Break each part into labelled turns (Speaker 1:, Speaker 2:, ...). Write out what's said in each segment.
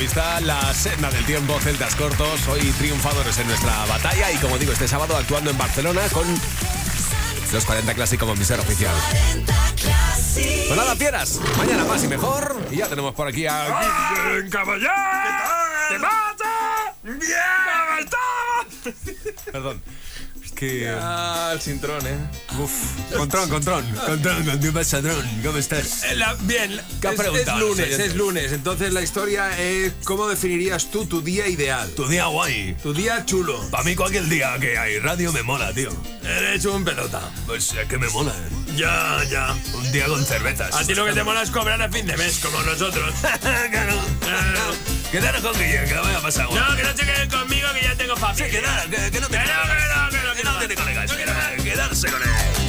Speaker 1: de la vista, la senda del tiempo, celtas cortos, hoy triunfadores en nuestra batalla y como digo, este sábado actuando en Barcelona con los 40 Classic como mi ser oficial. Pues nada, fieras, mañana más y mejor. Y ya tenemos por aquí a
Speaker 2: Caballé. ¿Qué pasa? ¡Bien!
Speaker 1: Perdón. Que...
Speaker 3: Ah, el cintrón, ¿eh?
Speaker 1: Uf, contrón, contrón, contrón, ¿qué pasa, Tron? ¿Cómo estás?
Speaker 3: Eh, la- bien,
Speaker 1: ¿Qué
Speaker 3: es, es lunes, es lunes. Entonces la historia es cómo definirías tú tu día ideal.
Speaker 1: Tu día guay.
Speaker 3: Tu día chulo.
Speaker 1: Para mí cualquier día que hay radio me mola, tío.
Speaker 3: Eres un pelota.
Speaker 1: Pues es que me mola. ¿eh?
Speaker 3: Ya, ya.
Speaker 1: Un día con cervezas.
Speaker 3: A ti lo que te mola es cobrar a fin de mes, como nosotros.
Speaker 1: claro. Quedaros con Guille, que lo vaya a pasar.
Speaker 3: No, que no se queden conmigo, que ya tengo
Speaker 1: Sí,
Speaker 3: familia.
Speaker 1: que nada, que, que no
Speaker 3: Que
Speaker 1: tiene
Speaker 3: no, que no, que no, que
Speaker 1: Que
Speaker 3: no.
Speaker 1: colegas.
Speaker 3: No
Speaker 1: que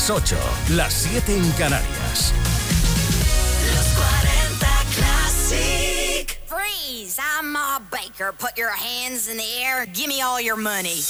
Speaker 3: Las 8, las 7 en Canarias.
Speaker 4: Los 40 Classic.
Speaker 5: Freeze, I'm a baker. Put your hands in the air. Give me all your money.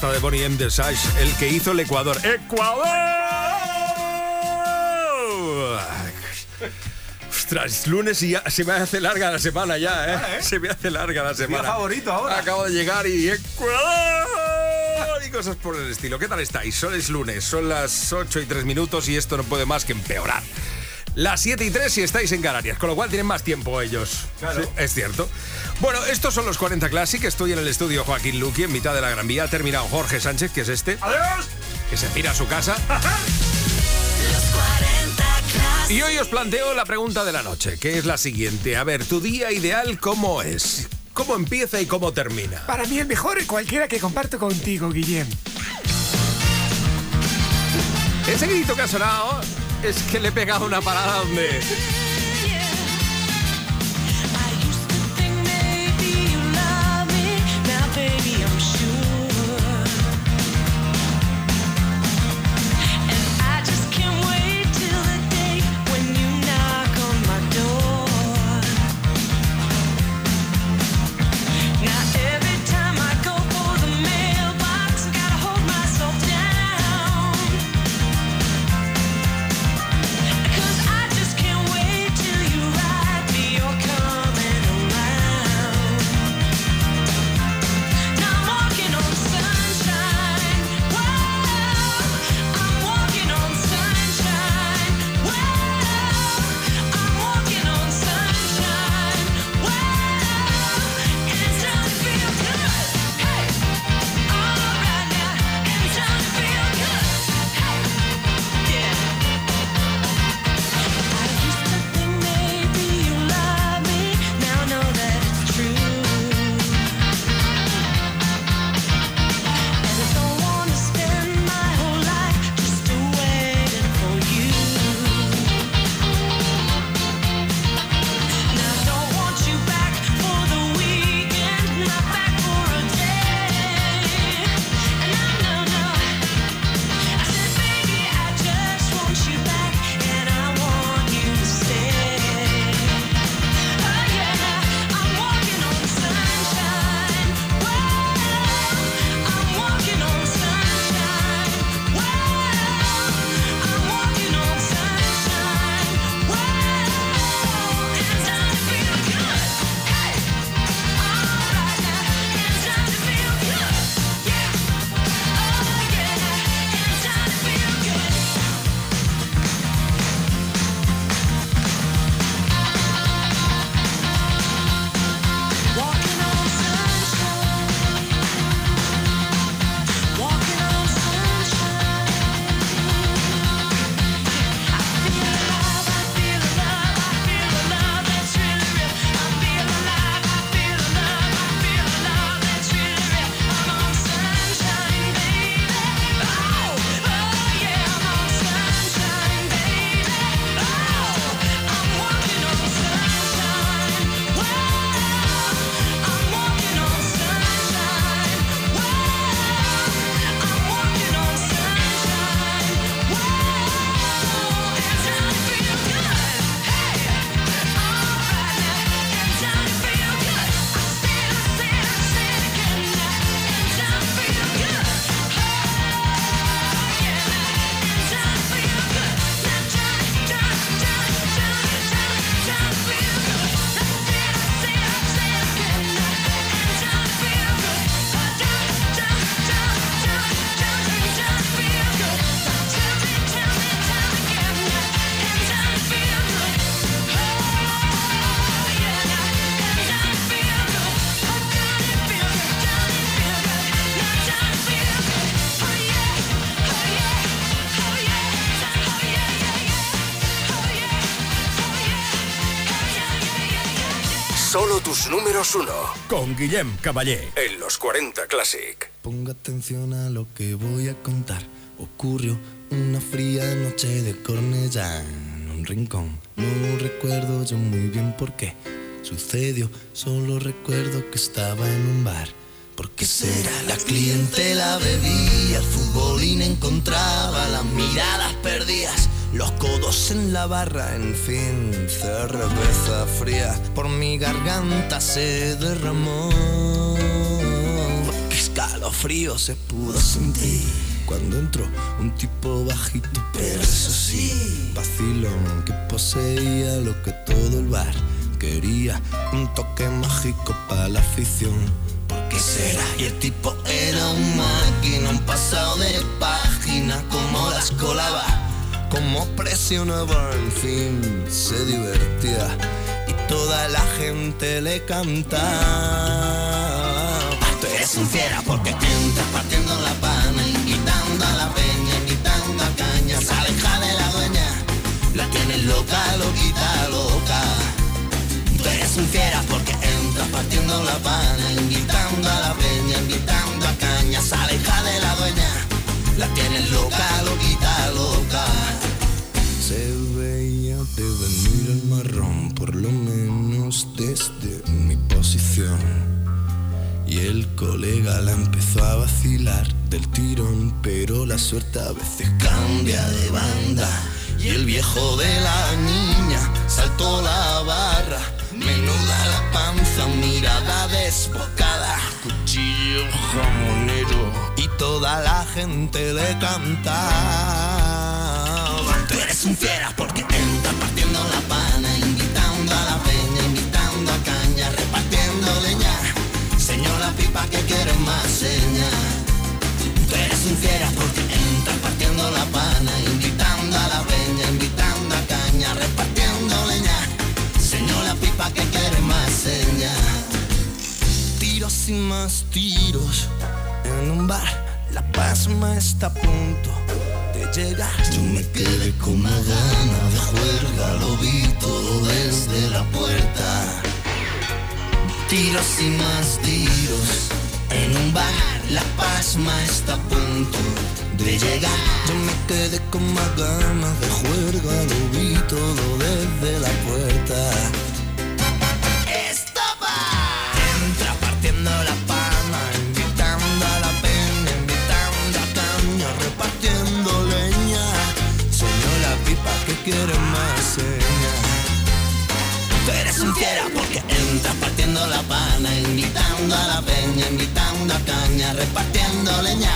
Speaker 3: La versión esta de Bonnie M. de Sash, el que hizo el Ecuador. ¡Ecuador! Ostras, es lunes y ya se me hace larga la semana ya, ¿eh? Se me hace larga la semana.
Speaker 6: favorito ahora.
Speaker 3: Acabo de llegar y Ecuador y cosas por el estilo. ¿Qué tal estáis? Son es lunes, son las 8 y 3 minutos y esto no puede más que empeorar. Las 7 y 3 si estáis en Canarias, con lo cual tienen más tiempo ellos.
Speaker 6: Claro.
Speaker 3: Sí, es cierto. Bueno, estos son los 40 Classic. Estoy en el estudio Joaquín Luqui, en mitad de la Gran Vía. Ha terminado Jorge Sánchez, que es este.
Speaker 6: ¡Adiós!
Speaker 3: que se tira a su casa. Y hoy os planteo la pregunta de la noche, que es la siguiente. A ver, ¿tu día ideal cómo es? ¿Cómo empieza y cómo termina?
Speaker 7: Para mí el mejor es cualquiera que comparto contigo, Guillem.
Speaker 3: Ese grito que ha sonado es que le he pegado una parada donde...
Speaker 8: Números uno
Speaker 3: Con Guillem Caballé.
Speaker 8: en los 40 Classic.
Speaker 9: Ponga atención a lo que voy a contar. Ocurrió una fría noche de Cornellá en un rincón. No recuerdo yo muy bien por qué sucedió. Solo recuerdo que estaba en un bar. ¿Por qué será? La clientela bebía, el futbolín encontraba las miradas perdidas. Los codos en la barra, en fin, cerveza fría por mi garganta se derramó. ¡Qué escalofrío!
Speaker 10: frío se pudo sentir cuando entró un tipo bajito, pero eso sí, vacilón que poseía lo que todo el bar quería, un toque mágico para la afición. ¿Por qué será? Y el tipo era un máquina, un pasado de página, como las colaba, como presionaba, en fin, se divertía y toda la gente le cantaba. Tú eres un fiera porque entras partiendo la pana, invitando a la peña, invitando a caña, se aleja de la dueña, la tienes loca, loquita, loca. Tú eres un fiera porque entras partiendo la pana, invitando a la peña, invitando a caña, se la tienes loca, loquita, loca. Se veía de venir el marrón, por lo menos desde mi posición. Y el colega la empezó a vacilar del tirón, pero la suerte a veces cambia de banda. Y el viejo de la niña saltó la barra, menuda la panza, mirada desbocada, cuchillo jamonero y toda la gente le cantaba. Tú eres un fiera porque entras partiendo la pana, invitando a la peña, invitando a caña, repartiendo leña. Señora pipa que quiere y más tiros en un bar. La pasma está a punto de llegar. Yo me quedé con una gana de juerga, lo vi todo desde la puerta. Tiros y más tiros en un bar. La pasma está a punto de llegar. Yo me quedé con más ganas de juerga, lo vi todo desde la puerta. Quiere más seña. Tú eres un fiera porque entras partiendo la pana, invitando a la peña, invitando a caña, repartiendo leña.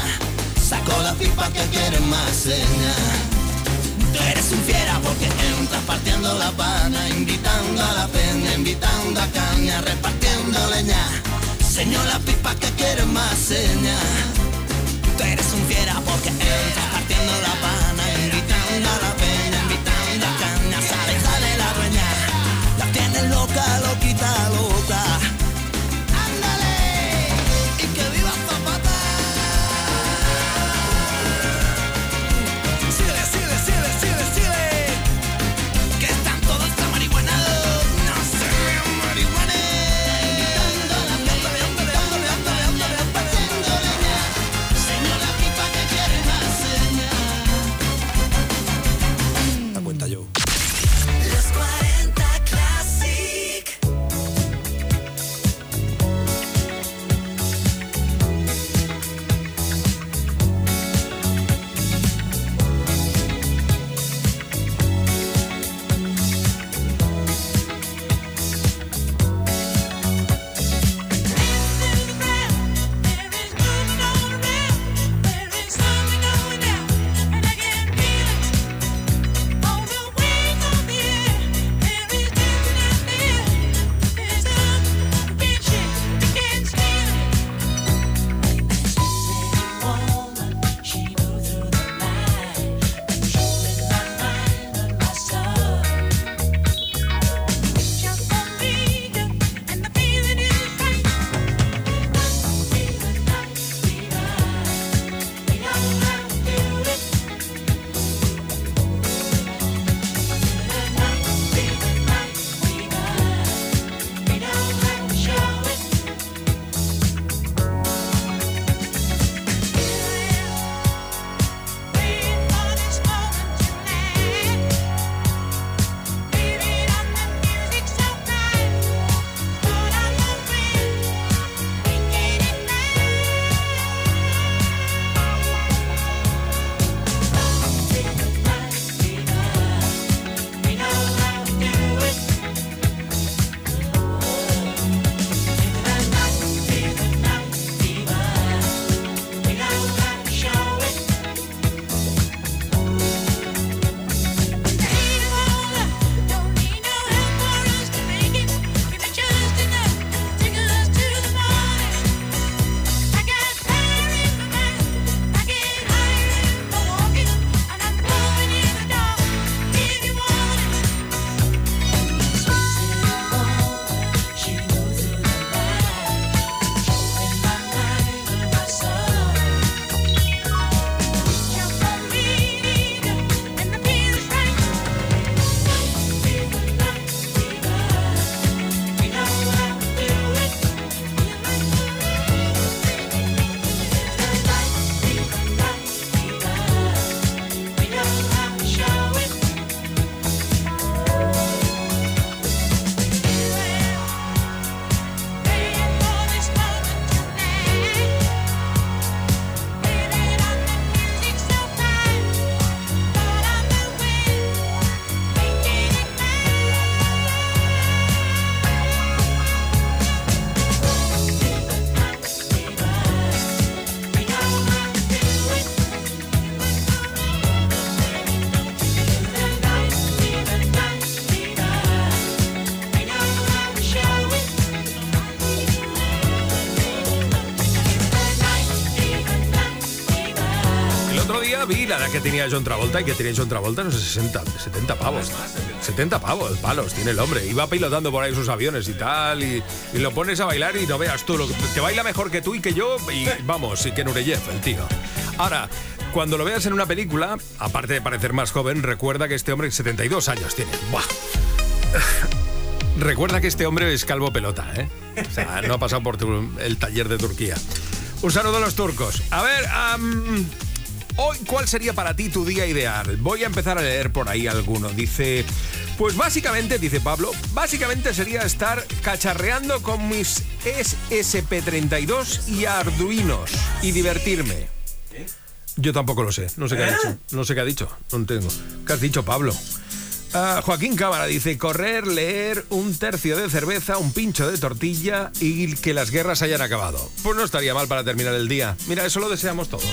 Speaker 10: Saco la pipa que quiere más seña. Tú eres un fiera porque entras partiendo la pana, invitando a la peña, invitando a caña, repartiendo leña. Señor la pipa que quiere más seña. Tú eres un fiera porque entras partiendo la pana, invitando a la tienes
Speaker 11: tenía John Travolta y que tenía John Travolta, no sé, 60, 70 pavos. 70 pavos, palos, tiene el hombre. Iba pilotando por ahí sus aviones y tal, y, y lo pones a bailar y no veas tú, lo, te baila mejor que tú y que yo, y vamos, y que Nureyev, el tío. Ahora, cuando lo veas en una película, aparte de parecer más joven, recuerda que este hombre 72 años tiene. Buah. Recuerda que este hombre es calvo pelota, ¿eh? O sea, no ha pasado por tu- el taller de Turquía. Un saludo a los turcos. A ver, hoy, ¿cuál sería para ti tu día ideal? Voy a empezar a leer por ahí alguno. Dice, pues básicamente, dice Pablo, básicamente sería estar cacharreando con mis SSP32 y Arduinos y divertirme. Yo tampoco lo sé, no sé qué ha dicho. No sé qué ha dicho, no tengo. ¿Qué has dicho, Pablo? Ah, Joaquín Cámara dice, correr, leer, un tercio de cerveza, un pincho de tortilla y que las guerras hayan acabado. Pues no estaría mal para terminar el día. Mira, eso lo deseamos todos.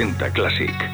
Speaker 3: 40 Classic.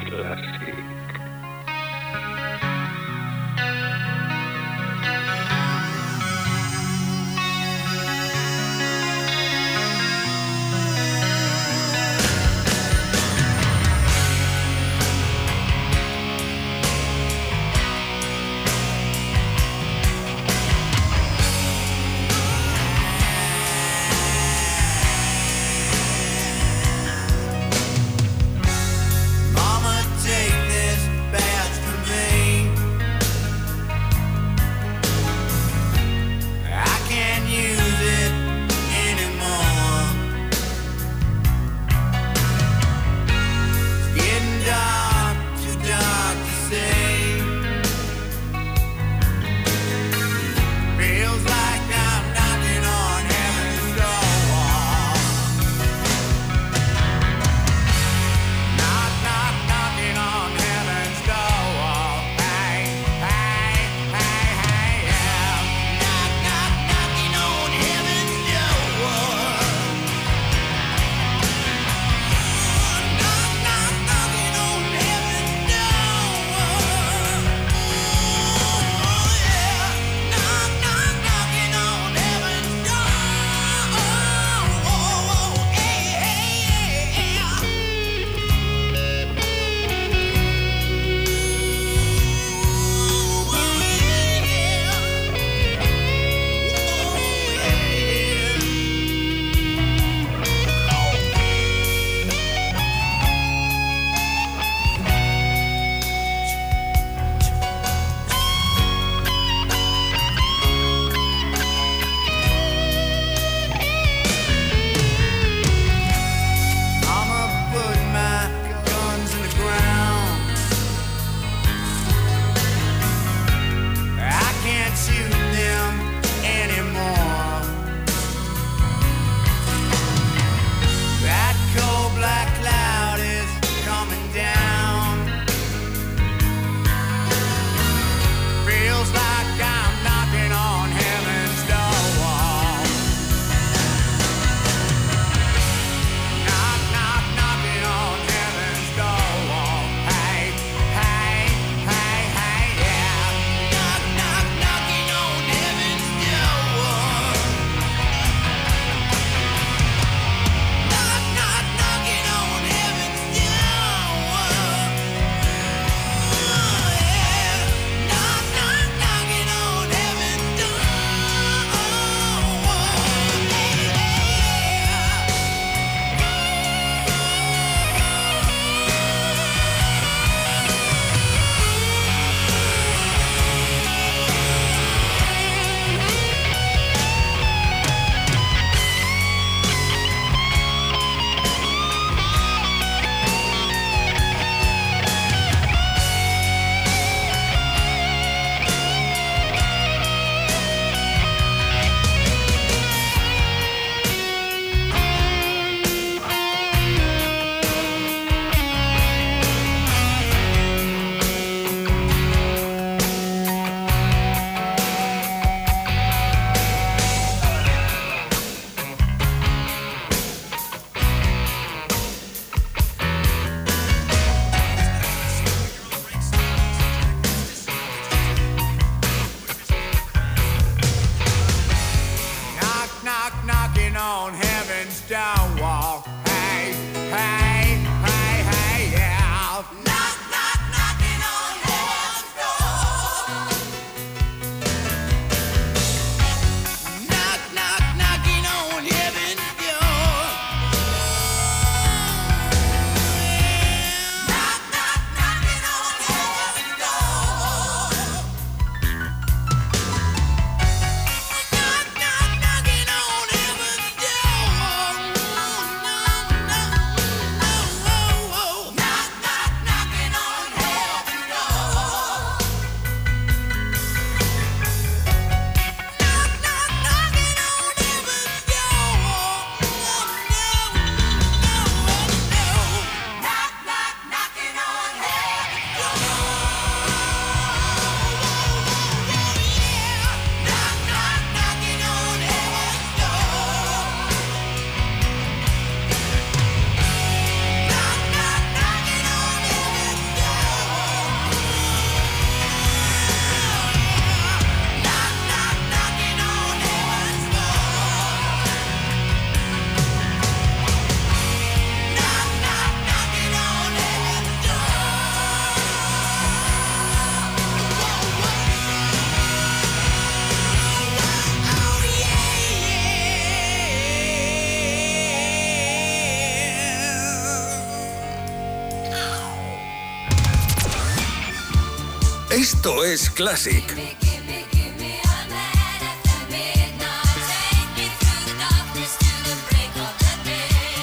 Speaker 2: Esto es Classic.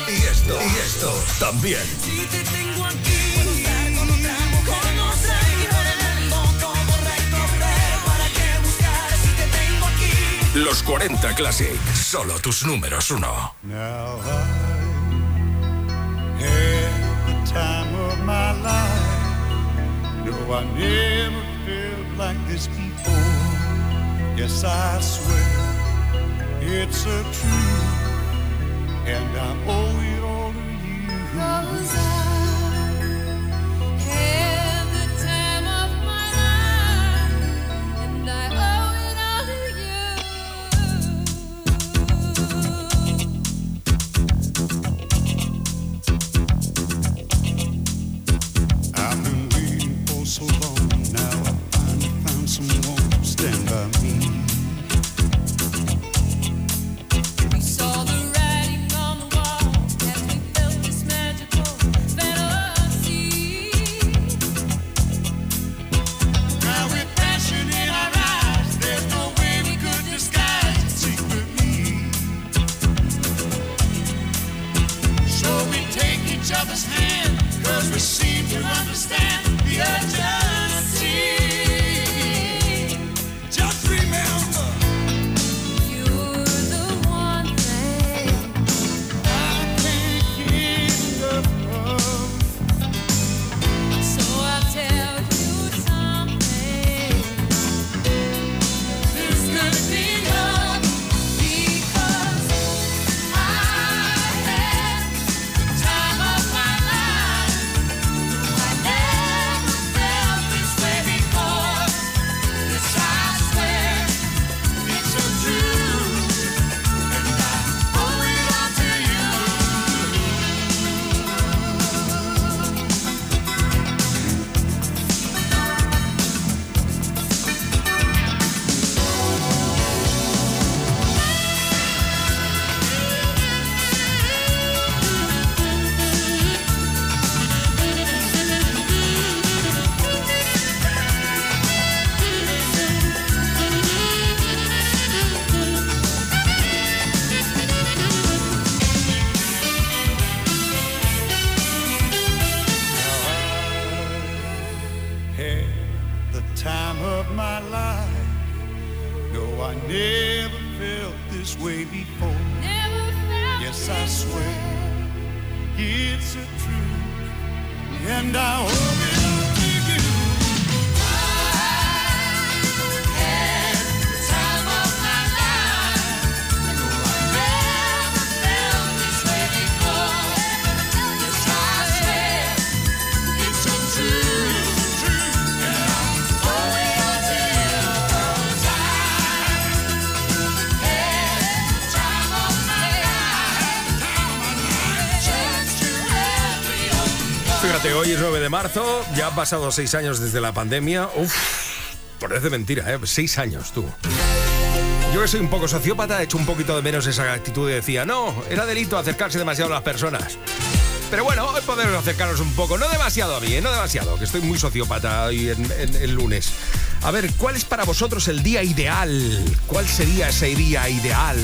Speaker 2: Y esto, y esto también. Los 40 Classic. Solo tus números uno.
Speaker 12: Like this before. Yes, I swear it's a truth, and I owe it all to you. I've
Speaker 3: marzo, ya han pasado seis años desde la pandemia. Uf, parece mentira, ¿eh? Seis años, tú. Yo que soy un poco sociópata, he hecho un poquito de menos esa actitud y decía, no, era delito acercarse demasiado a las personas. Pero bueno, hoy podemos acercarnos un poco, no demasiado a mí, no demasiado, que estoy muy sociópata hoy el lunes. A ver, ¿cuál es para vosotros el día ideal? ¿Cuál sería ese día ideal?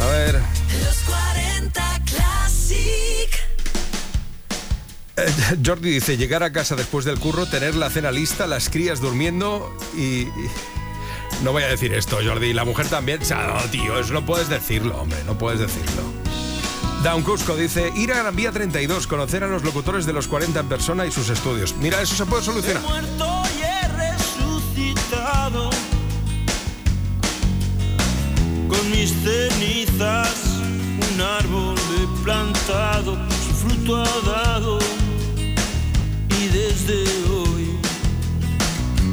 Speaker 3: A ver.
Speaker 13: Los 40 Classic.
Speaker 3: Eh, Jordi dice, llegar a casa después del curro, tener la cena lista, las crías durmiendo y... No voy a decir esto, Jordi. La mujer también... No, tío, eso no puedes decirlo, hombre. No puedes decirlo. Down Cusco dice, ir a Gran Vía 32, conocer a los locutores de los 40 en persona y sus estudios. Mira, eso se puede solucionar.
Speaker 14: muerto y he resucitado con mis cenizas un árbol he plantado su fruto ha dado desde hoy.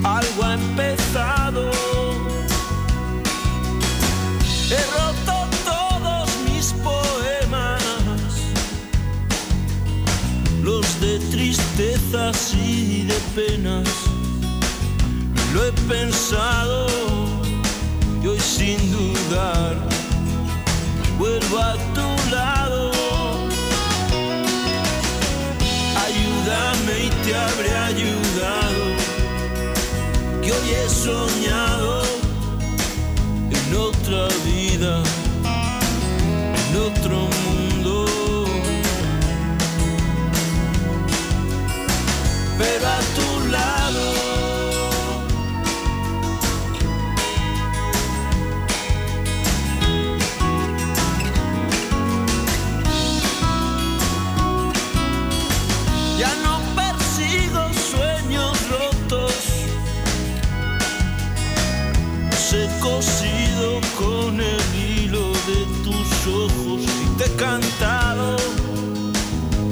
Speaker 14: Algo ha empezado. He roto todos mis poemas. Los de tristezas y de penas. Lo he pensado y hoy sin dudar vuelvo a tu lado. Y te habré ayudado soñado en otra vida, en otro mundo. Pero a tu te he cantado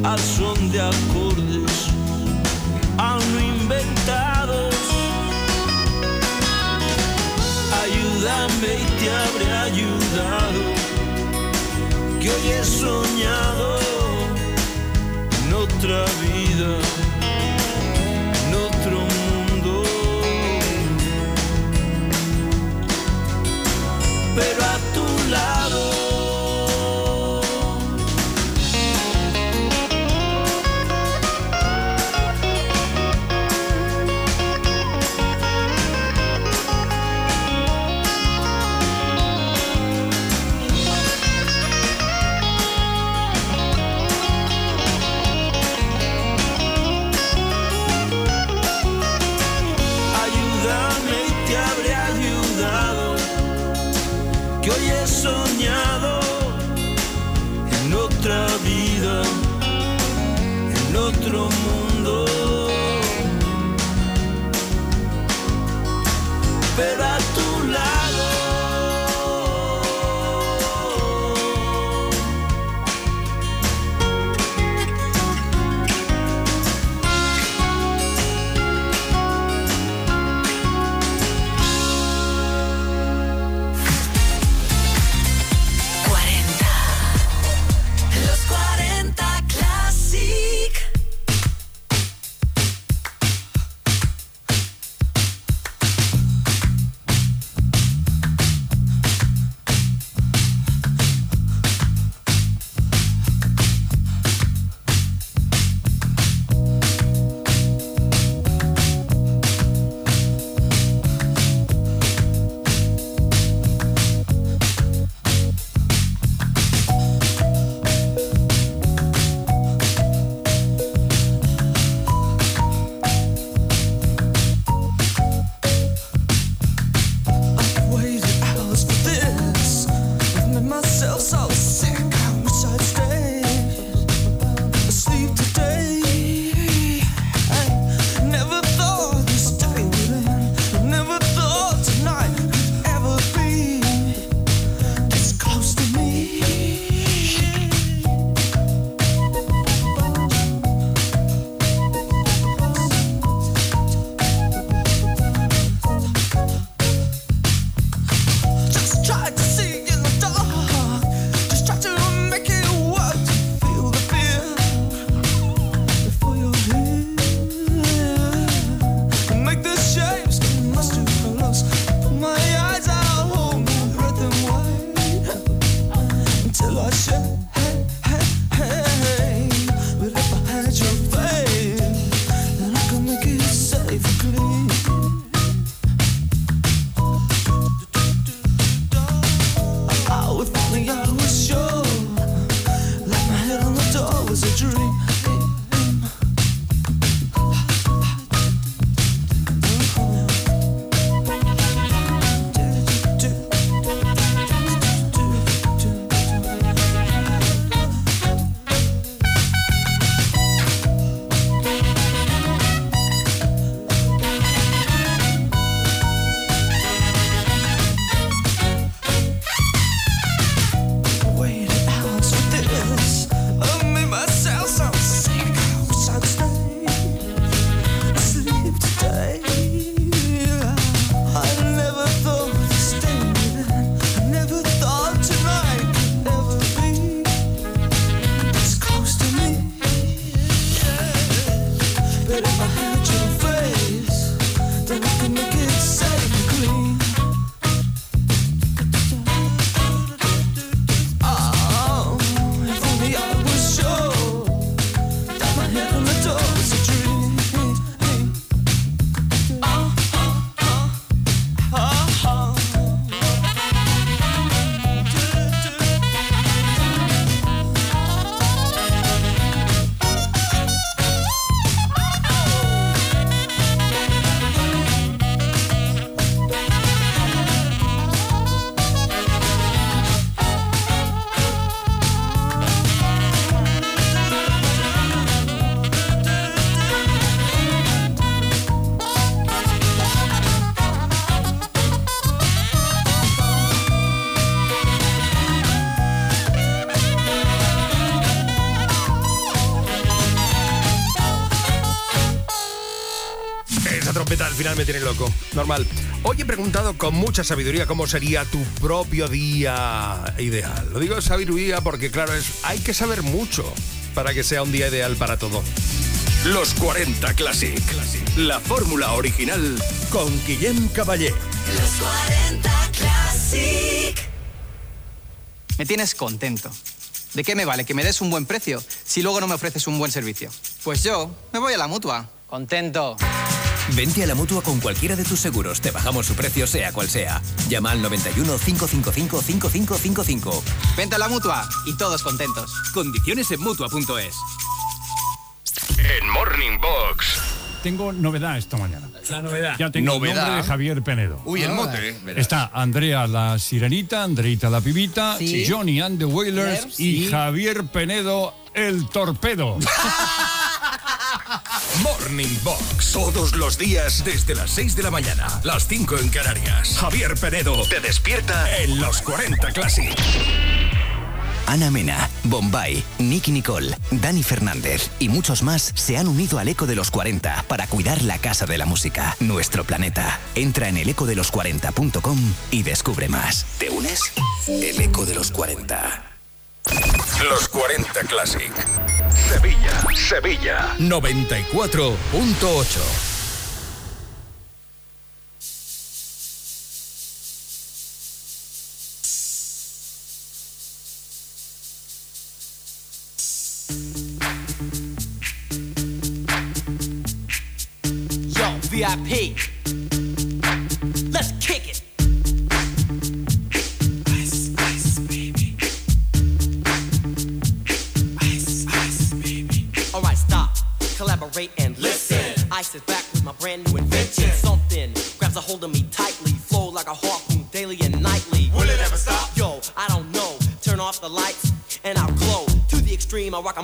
Speaker 14: al son de acordes aún inventados. Ayúdame y te habré ayudado, que hoy he soñado en otra vida,
Speaker 3: loco. Normal. Hoy he preguntado con mucha sabiduría cómo sería tu propio día ideal. Lo digo sabiduría porque, claro, es, hay que saber mucho para que sea un día ideal para todo.
Speaker 2: Los 40 Classic. La fórmula original con Guillem Caballé.
Speaker 15: Los 40 Classic.
Speaker 16: Me tienes contento. ¿De qué me vale que me des un buen precio si luego no me ofreces un buen servicio? Pues yo me voy a la mutua. Contento.
Speaker 17: Vente a la mutua con cualquiera de tus seguros. Te bajamos su precio, sea cual sea. Llama al 91 555 5555.
Speaker 16: Vente a la mutua y todos contentos.
Speaker 17: Condiciones en mutua.es.
Speaker 2: En Morning Box.
Speaker 18: Tengo novedad esta mañana.
Speaker 4: La novedad.
Speaker 18: Ya tengo
Speaker 4: Novedad.
Speaker 18: el nombre de Javier Penedo.
Speaker 4: Uy, el mote, eh.
Speaker 18: Está Andrea la Sirenita, Andreita la Pibita,
Speaker 4: Sí.
Speaker 18: Johnny and the Wailers, y. Javier Penedo el Torpedo.
Speaker 2: Morning Box. Todos los días desde las 6 de la mañana. Las 5 en Canarias. Javier Penedo te despierta en los 40 Classic.
Speaker 17: Ana Mena, Bombay, Nicky Nicole, Dani Fernández y muchos más se han unido al Eco de los 40 para cuidar la casa de la música, nuestro planeta. Entra en elecodelos40.com y descubre más. ¿Te unes? El Eco de los 40.
Speaker 2: Los 40 Classic. Sevilla, Sevilla. 94.8.
Speaker 19: Yo, VIP.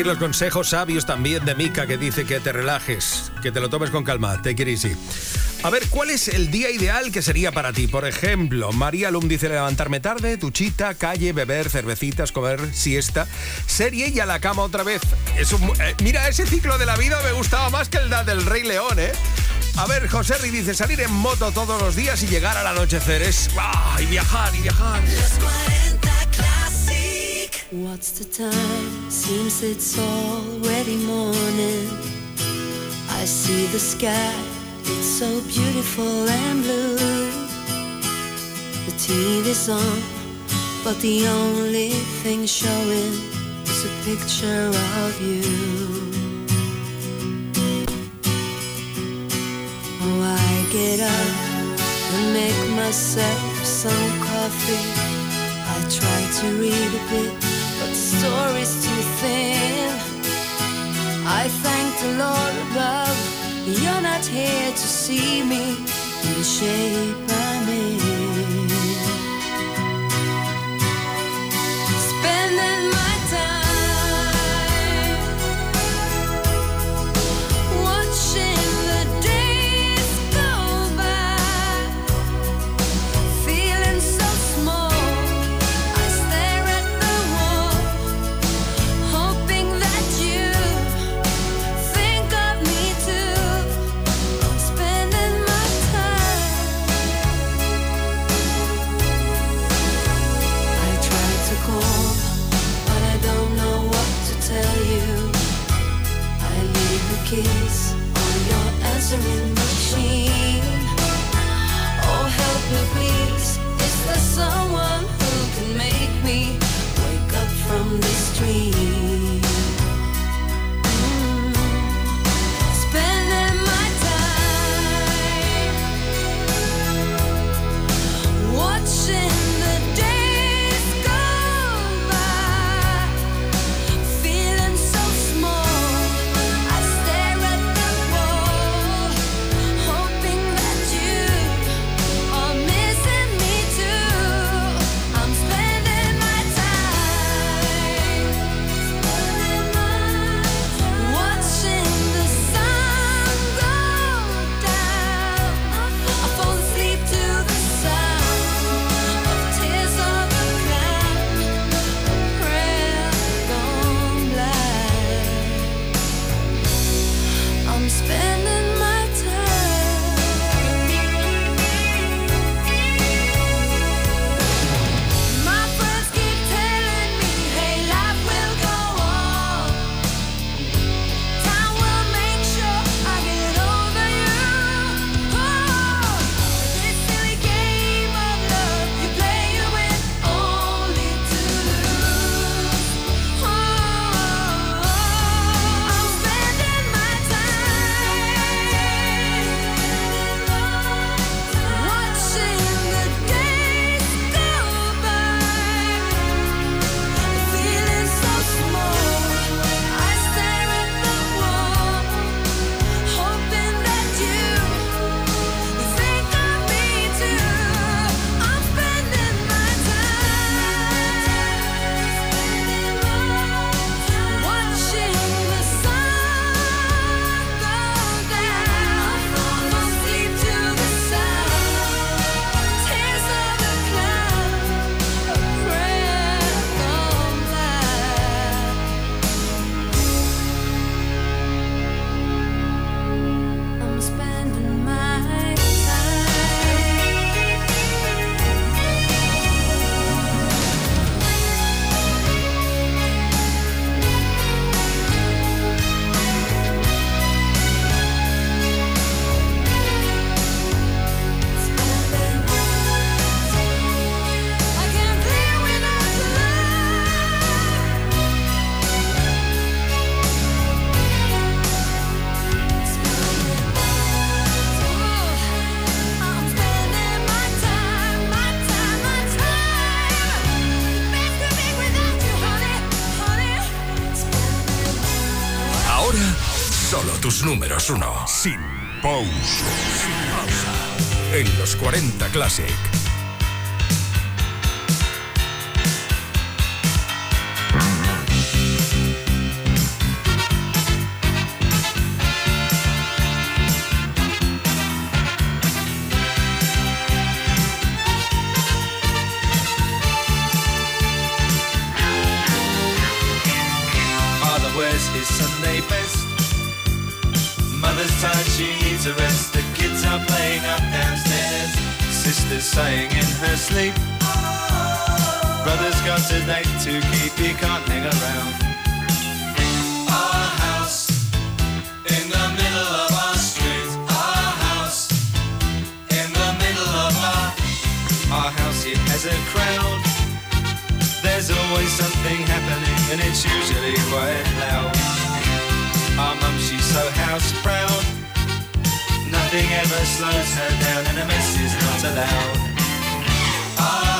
Speaker 3: Seguir los consejos sabios también de Mika que dice que te relajes, que te lo tomes con calma, take it easy. A ver, ¿cuál es el día ideal que sería para ti? Por ejemplo, María Lum dice levantarme tarde, tuchita, calle, beber, cervecitas, comer, siesta, serie y a la cama otra vez. Es un- eh, mira, ese ciclo de la vida me gustaba más que el del Rey León, ¿eh? A ver, José Ri dice salir en moto todos los días y llegar al anochecer. Es... ¡ah! Y viajar, y viajar.
Speaker 20: What's the time? Seems it's already morning. I see the sky, it's so beautiful and blue. The TV's on, but the only thing showing is a picture of you. Oh, I get up and make myself some coffee. I try to read a bit, story's too thin. I thank the Lord above, you're not here to see me in the shape I'm in. house is nice to keep, you can't
Speaker 21: hang around. Our house in the middle of our street. Our house in the middle of our. Our house it has a crowd. There's always something happening, and it's usually quite loud. Our mum she's so house proud. Nothing ever slows her down, and a mess is not allowed. Our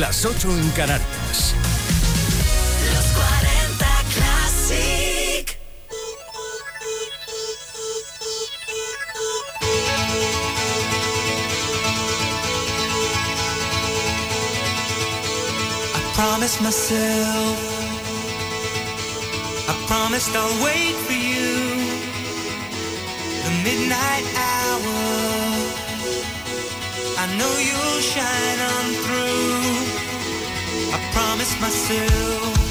Speaker 22: Las 8 en Canarias.
Speaker 4: Los 40 Classic.
Speaker 23: I promised myself, I promised I'll wait for you. The midnight hour, I know you'll shine on through. I promised myself,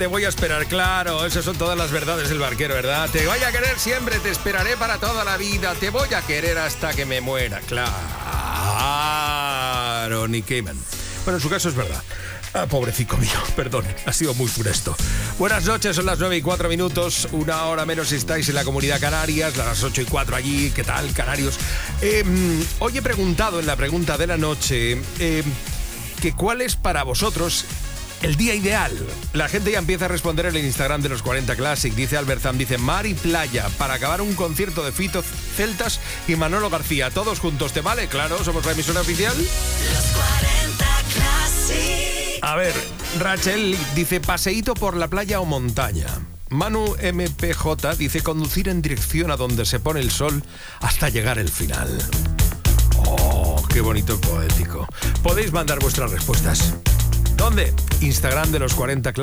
Speaker 3: te voy a esperar, claro. Esas son todas las verdades del barquero, ¿verdad? Te voy a querer siempre, te esperaré para toda la vida. Te voy a querer hasta que me muera, claro. Nick Cayman. Bueno, en su caso es verdad. Ah, pobrecito mío, perdón, ha sido muy funesto. Buenas noches, son las 9 y 4 minutos, una hora menos si estáis en la comunidad Canarias, las 8 y 4 allí, ¿qué tal, Canarios? Mm, hoy he preguntado en la pregunta de la noche eh, que cuál es para vosotros el día ideal. La gente ya empieza a responder en el Instagram de los 40 Classic. Dice Alberzán, dice mar y playa para acabar un concierto de Fito Celtas y Manolo García. Todos juntos, ¿te vale? Claro, somos la emisora oficial.
Speaker 4: Los 40 Classic.
Speaker 3: A ver, Rachel dice paseíto por la playa o montaña. Manu MPJ dice conducir en dirección a donde se pone el sol hasta llegar el final. Oh, qué bonito y poético. Podéis mandar vuestras respuestas. ¿Dónde? Instagram de los 40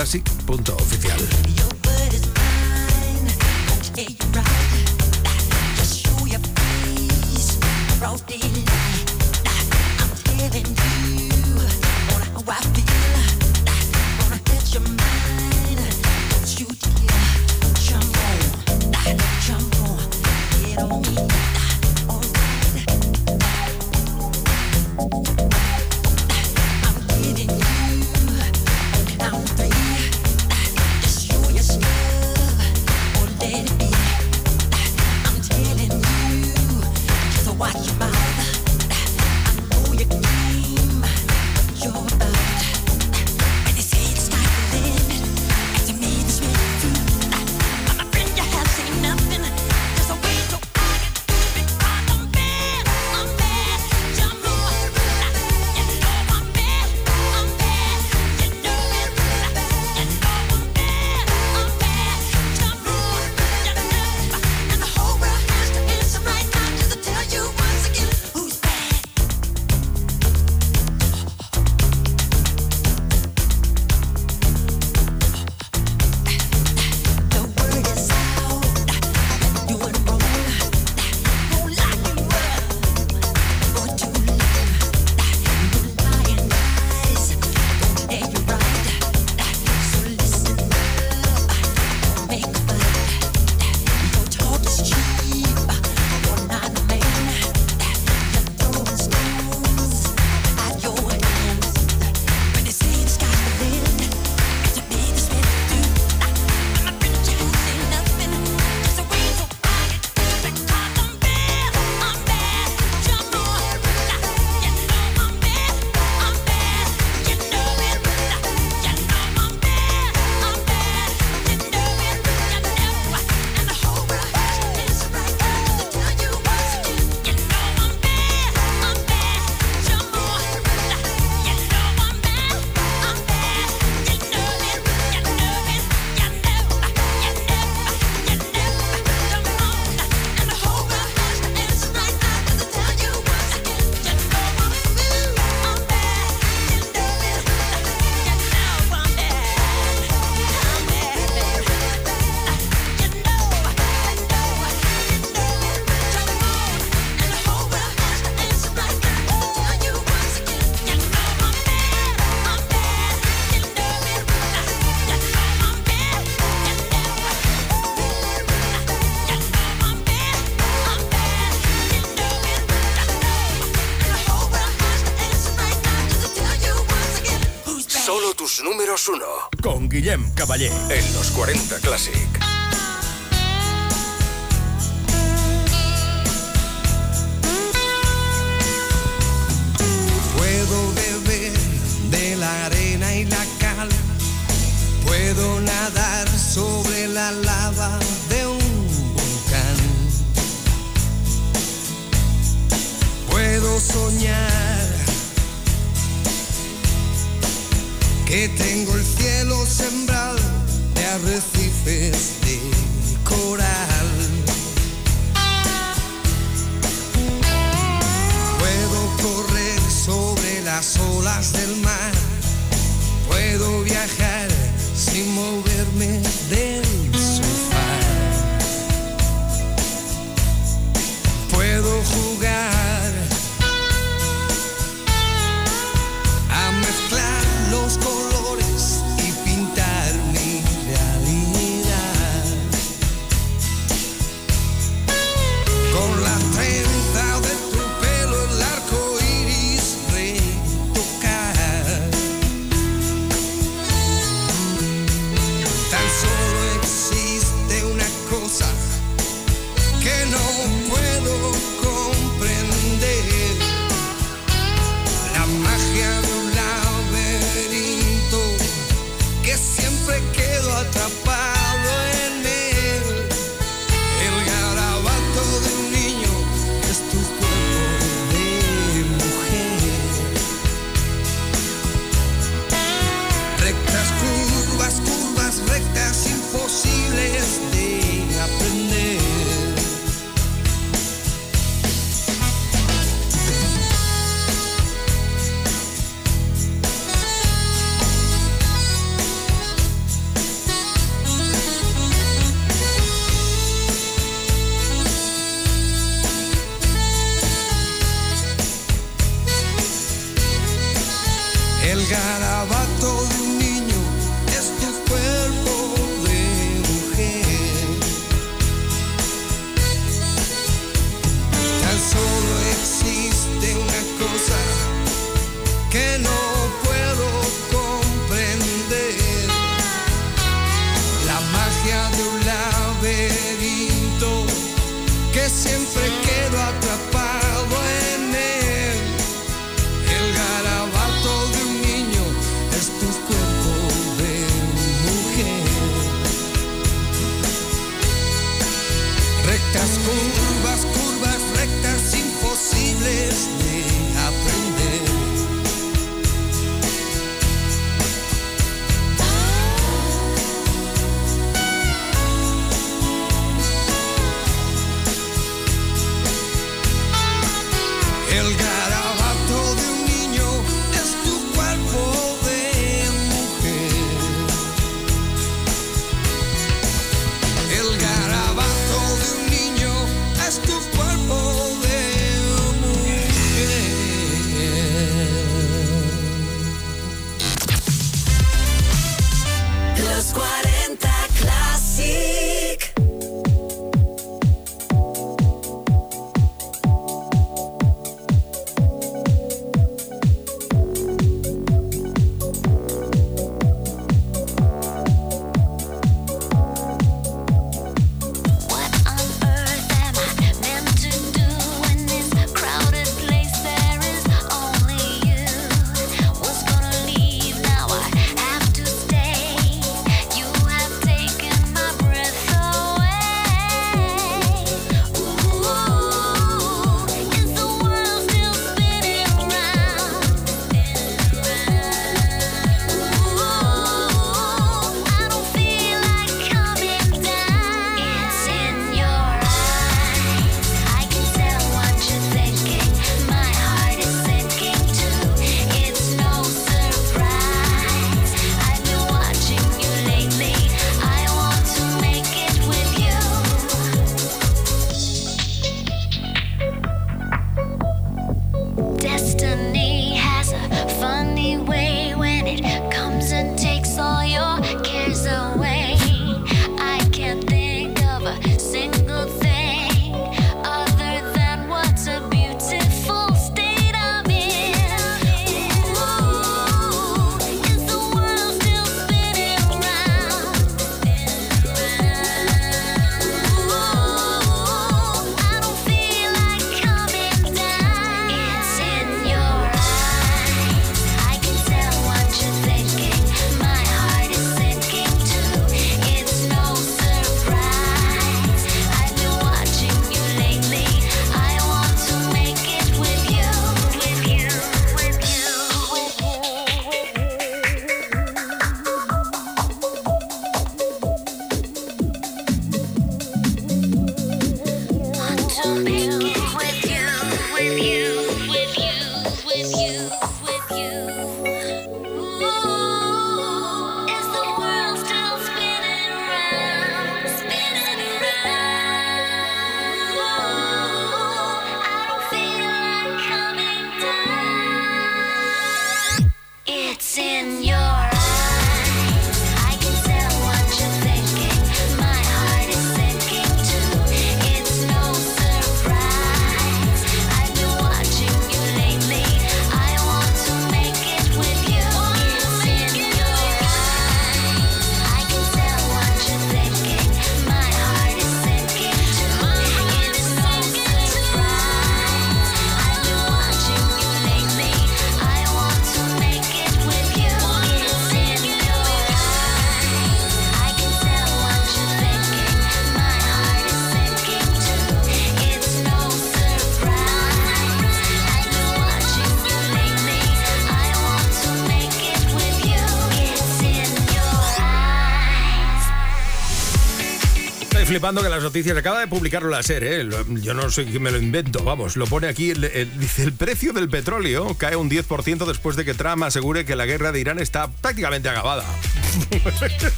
Speaker 24: noticias, acaba de publicarlo la SER, ¿eh? yo no sé que me lo invento, vamos, lo pone aquí, el, dice, el precio del petróleo cae un 10% después de que Trump asegure que la guerra de Irán está prácticamente acabada.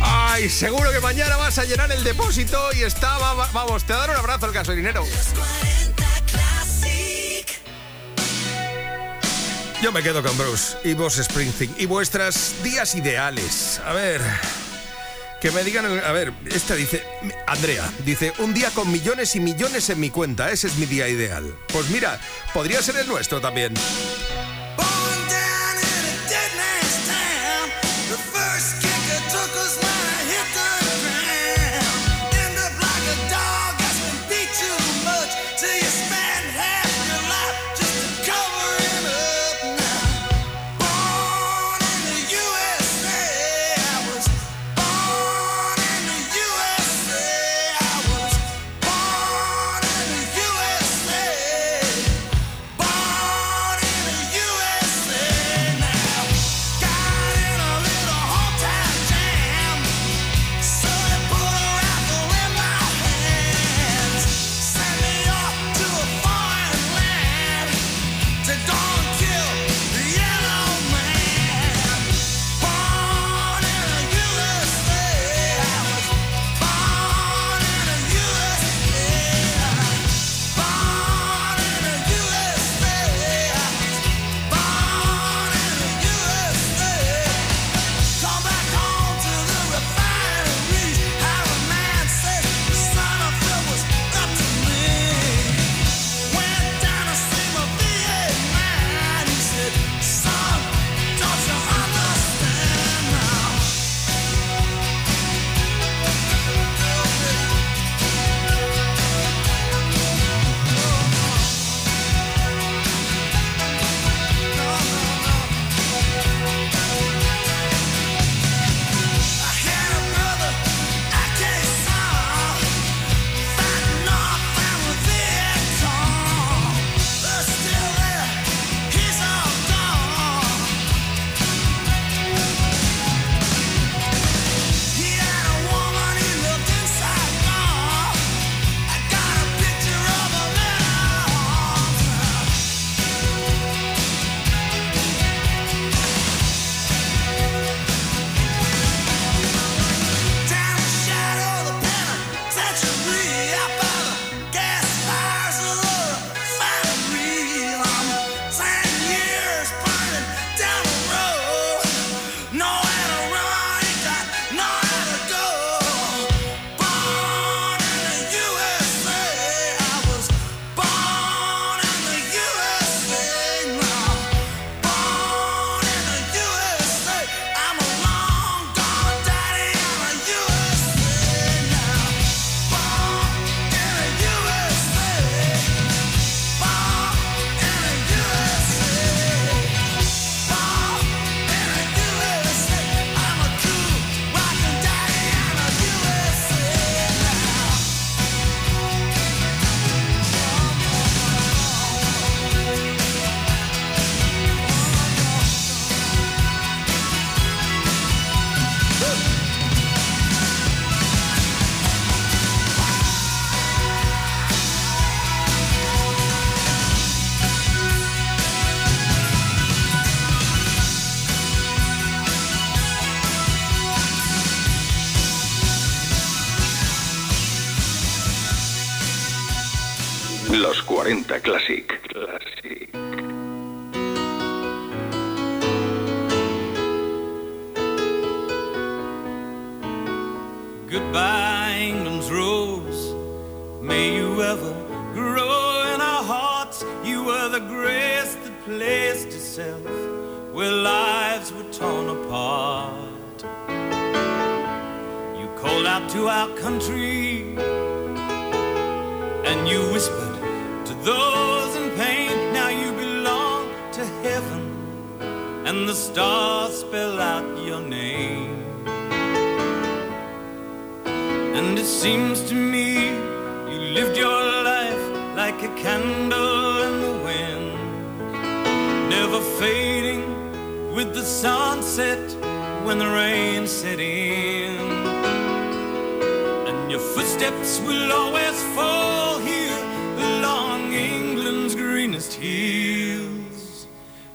Speaker 24: Ay, seguro que mañana vas a llenar el depósito y está, vamos, te dar un abrazo al gasolinero. Yo me quedo con Bruce y vos Springsteen y vuestras días ideales. A ver. Que me digan, a ver, esta dice, Andrea, dice, un día con millones y millones en mi cuenta, ese es mi día ideal. Pues mira, podría ser el nuestro también.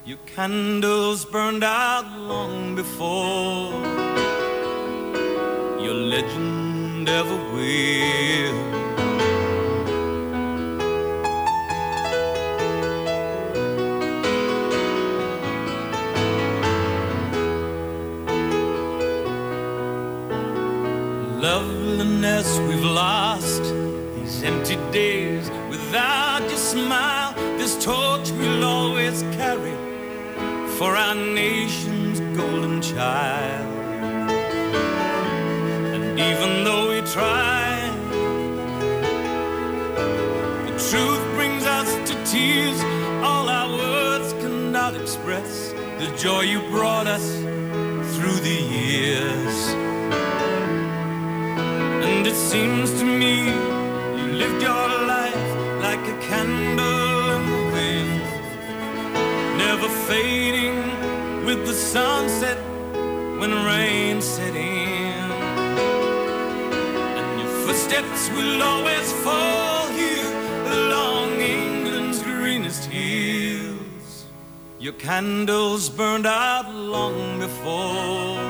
Speaker 25: Your
Speaker 13: candles burned out long before your legend ever will. Loveliness we've lost these empty days without for our nation's golden child. And even though we try, the truth brings us to tears. All our words cannot express the joy you brought us through the years. And it seems to me you lived your never fading with the sunset when rain set in. And your footsteps will always fall here along England's greenest hills. Your candles burned out long before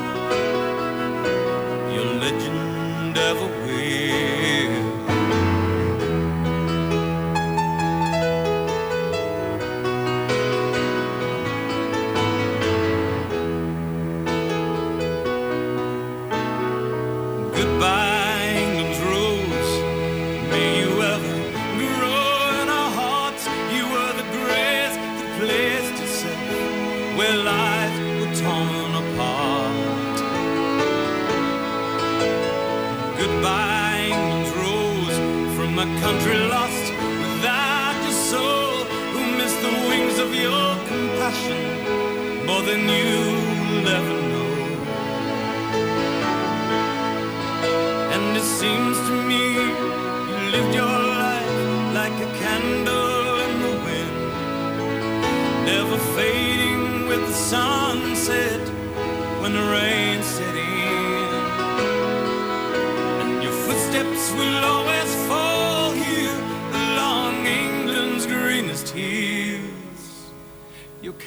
Speaker 13: than you'll ever know. And it seems to me you lived your life like a candle in the wind, never fading with the sunset when the rain set in. And your footsteps will always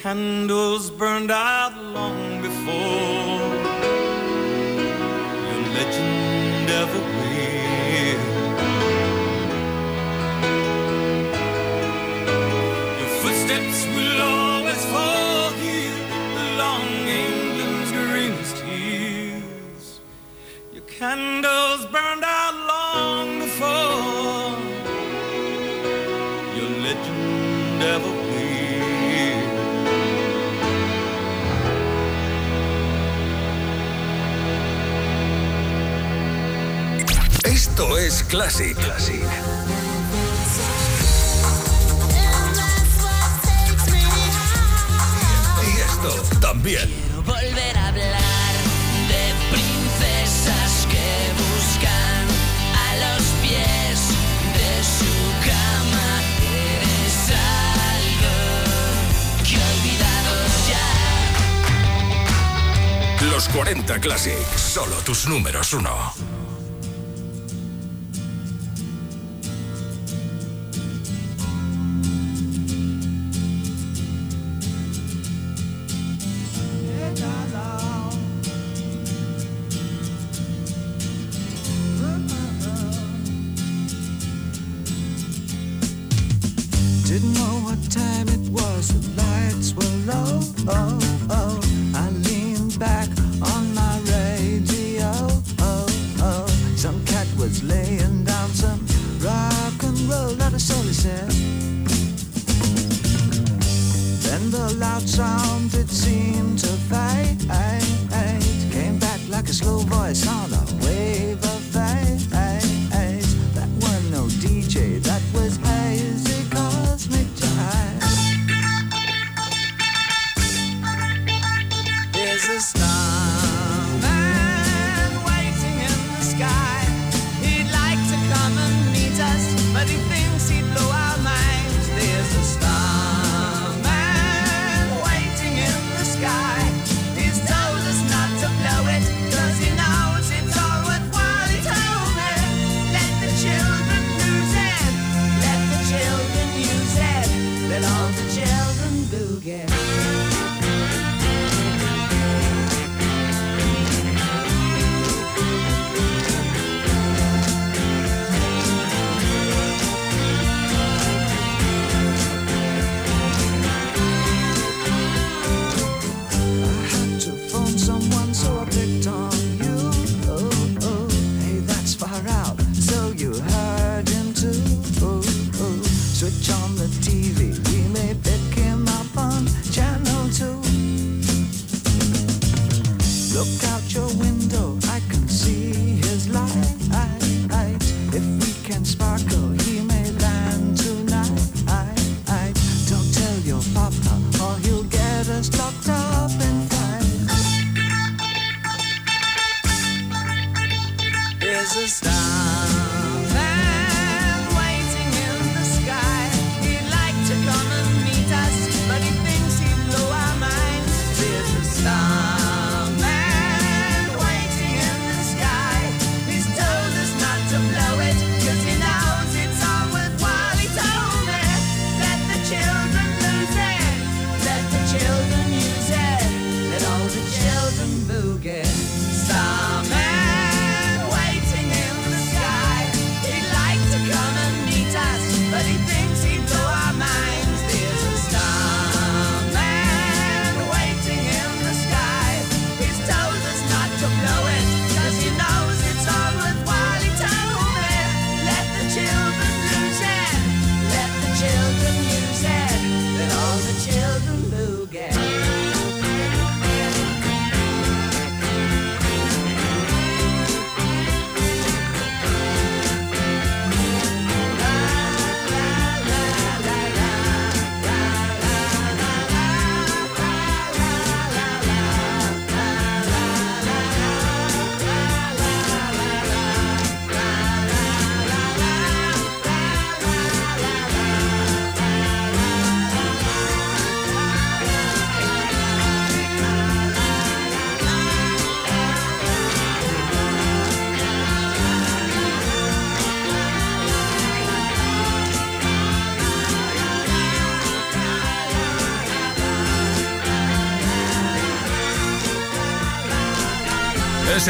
Speaker 13: candles burned out
Speaker 14: Classic. Classic. Y esto también.
Speaker 15: Volver a hablar de princesas que buscan a los pies de su cama. Eres algo que olvidados ya.
Speaker 14: Los 40 Classic. Solo tus números uno.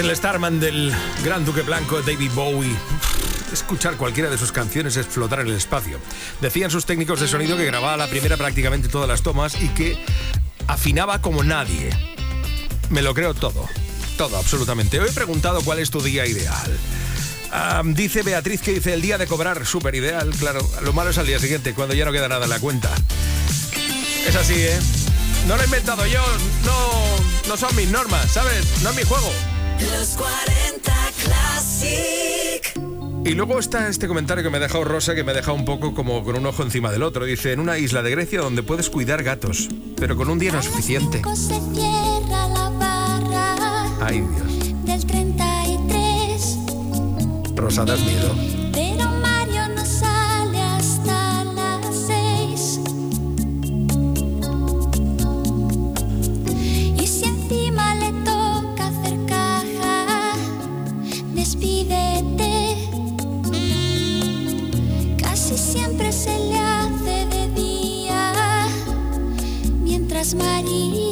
Speaker 3: El Starman del Gran Duque Blanco, David Bowie. Escuchar cualquiera de sus canciones es flotar en el espacio. Decían sus técnicos de sonido que grababa la primera prácticamente todas las tomas y que afinaba como nadie. Me lo creo todo. Todo, absolutamente. Hoy he preguntado cuál es tu día ideal. Dice Beatriz que dice el día de cobrar, súper ideal, claro. Lo malo es al día siguiente, cuando ya no queda nada en la cuenta. Es así, ¿eh? No lo he inventado yo, no, no son mis normas, ¿sabes? No es mi juego.
Speaker 4: Los 40 Classic.
Speaker 3: Y luego está este comentario que me ha dejado Rosa, que me ha dejado un poco como con un ojo encima del otro. Dice, en una isla de Grecia donde puedes cuidar gatos, pero con un día no es suficiente.
Speaker 26: Se cierra la barra
Speaker 3: Ay, Dios.
Speaker 26: del 33,
Speaker 3: Rosa, das miedo.
Speaker 26: Mientras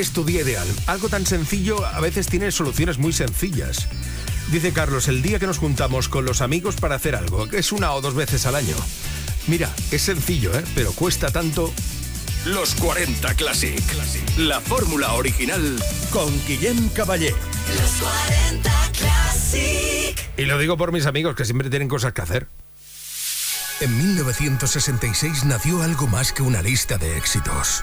Speaker 20: es
Speaker 27: tu día ideal? Algo tan sencillo a veces tiene soluciones muy sencillas. Dice Carlos, el día que nos juntamos con los amigos para hacer algo, que es una o dos veces al año. Mira, es sencillo, ¿eh? pero cuesta tanto.
Speaker 3: Los 40 Classic. La fórmula original con Guillem Caballé.
Speaker 4: Los 40 Classic.
Speaker 27: Y lo digo por mis amigos que siempre tienen cosas que hacer.
Speaker 3: En 1966 nació algo más que una lista de éxitos.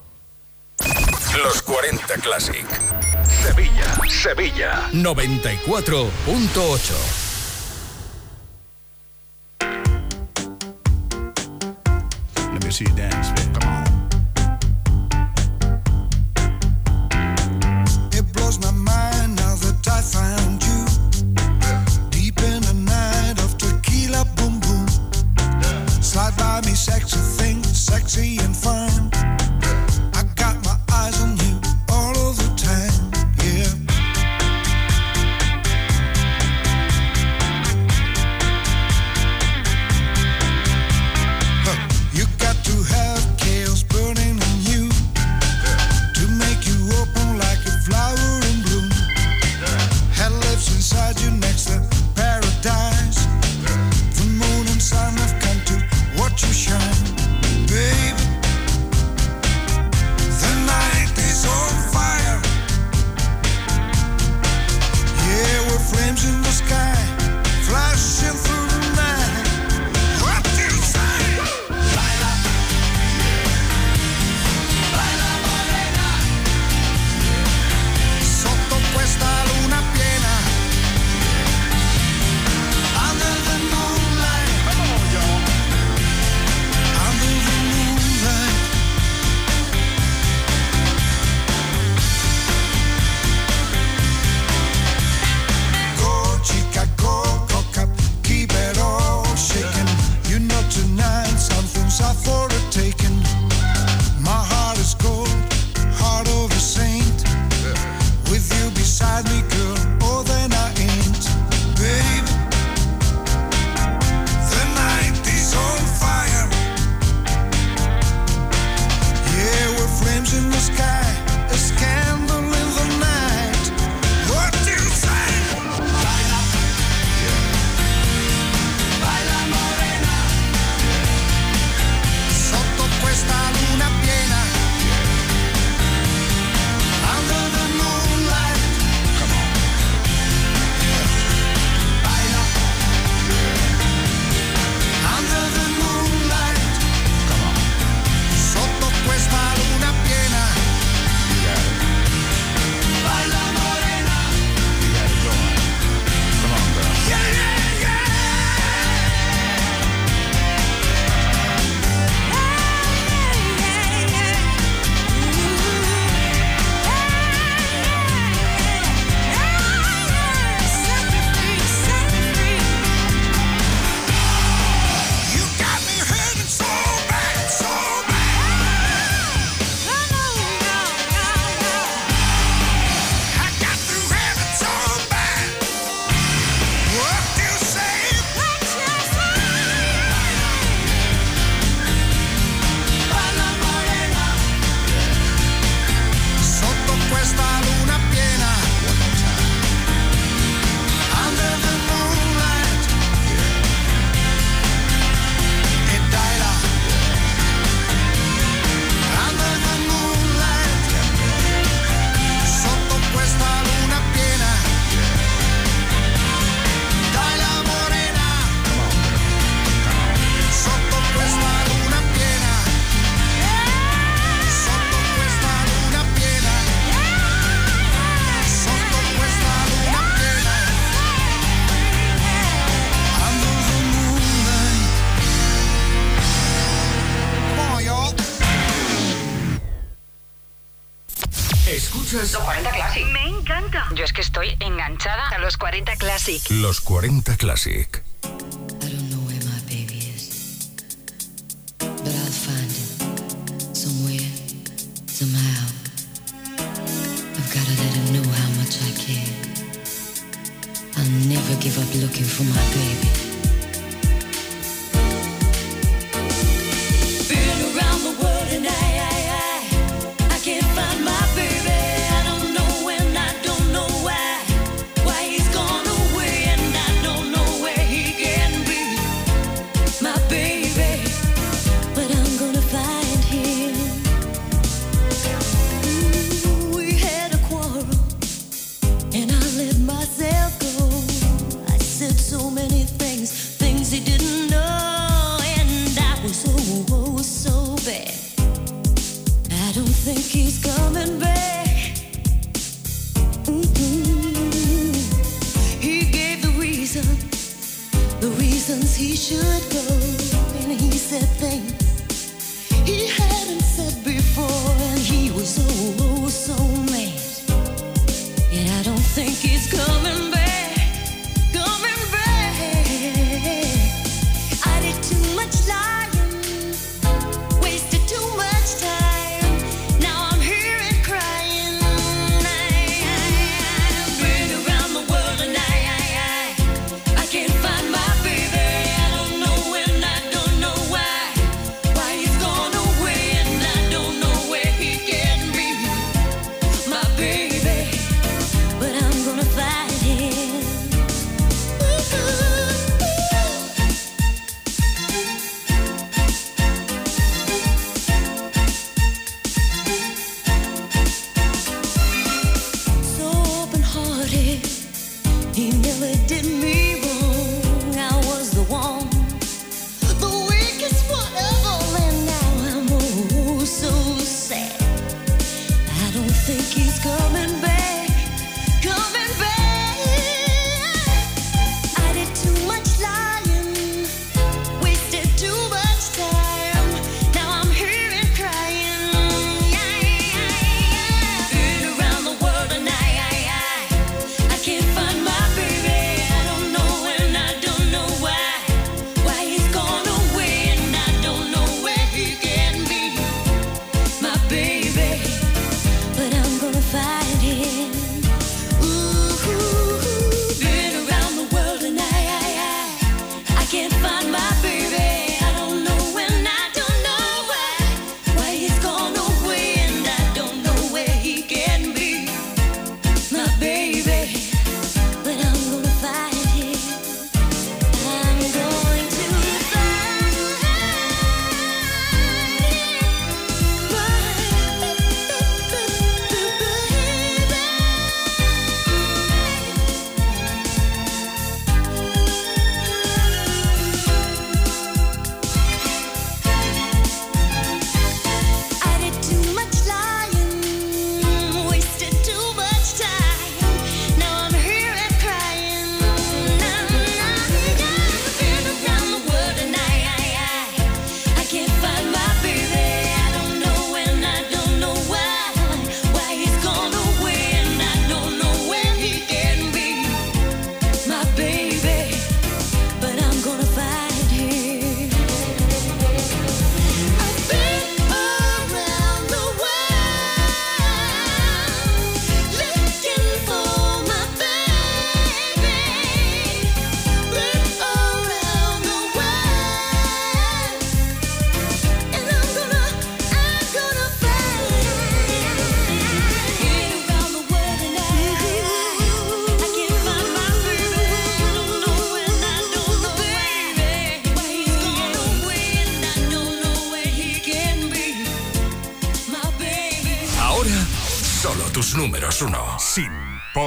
Speaker 3: Los 40 Classic. Sevilla, Sevilla. 94.8.
Speaker 28: Let me see you dance,
Speaker 4: 40 Classic.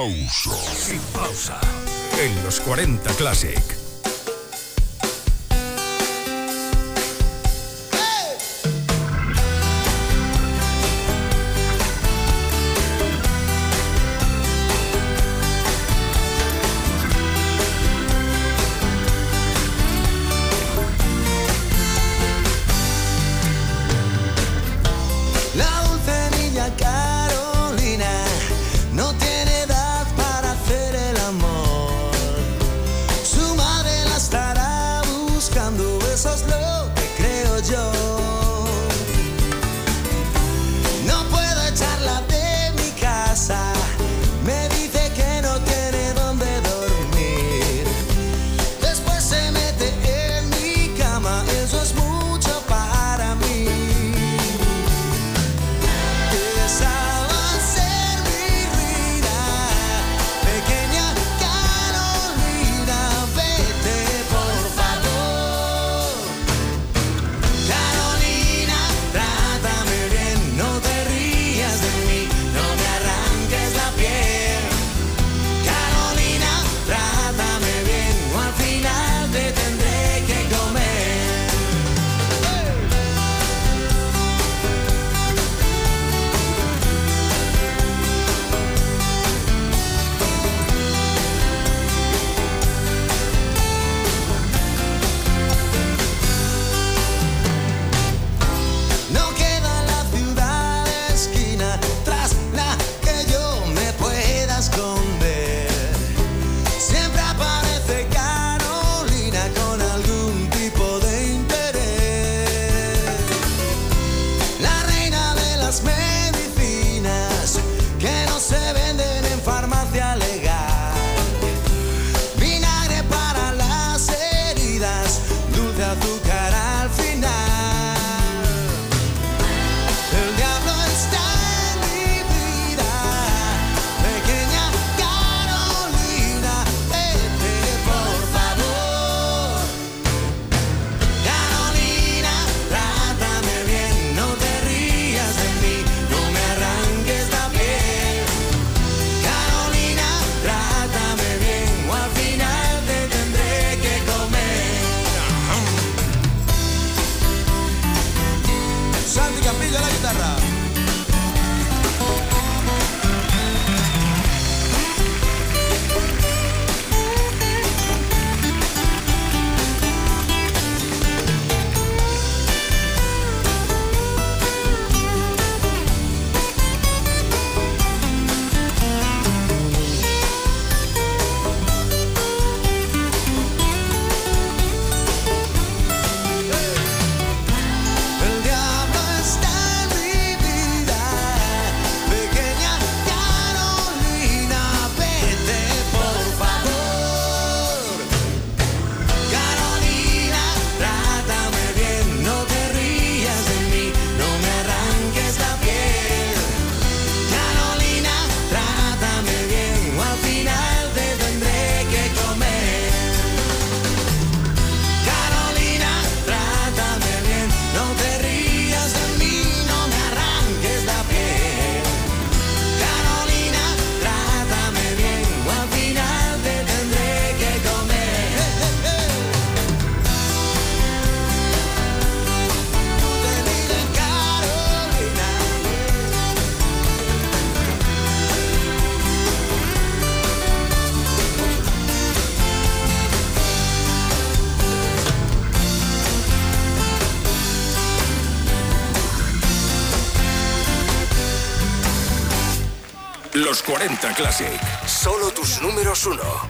Speaker 2: Pausa. Sin pausa. En los 40 Classic.
Speaker 3: Classic. Solo tus números uno.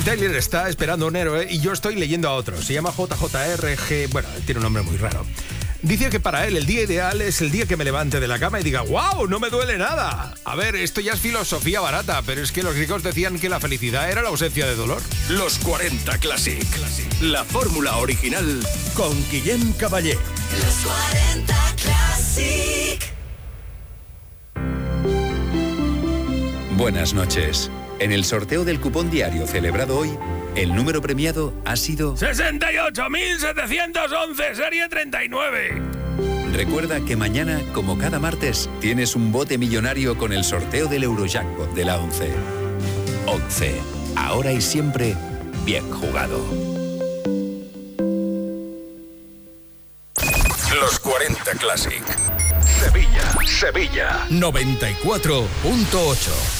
Speaker 3: Bonnie Tyler está esperando un héroe y yo estoy leyendo a otro. Se llama JJRG. Bueno, tiene un nombre muy raro. Dice que para él el día ideal es el día que me levante de la cama y diga, ¡wow! No me duele nada. A ver, esto ya es filosofía barata, pero es que los griegos decían que la felicidad era la ausencia de dolor.
Speaker 2: Los 40 Classic. La fórmula original con Guillem Caballé.
Speaker 15: Los 40 Classic.
Speaker 29: Buenas noches. En el sorteo del cupón diario celebrado hoy, el número premiado ha sido...
Speaker 3: 68.711, serie 39.
Speaker 29: Recuerda que mañana, como cada martes, tienes un bote millonario con el sorteo del Eurojackpot de la 11. 11. Ahora y siempre, bien jugado.
Speaker 2: Los 40 Classic. Sevilla, Sevilla. 94.8.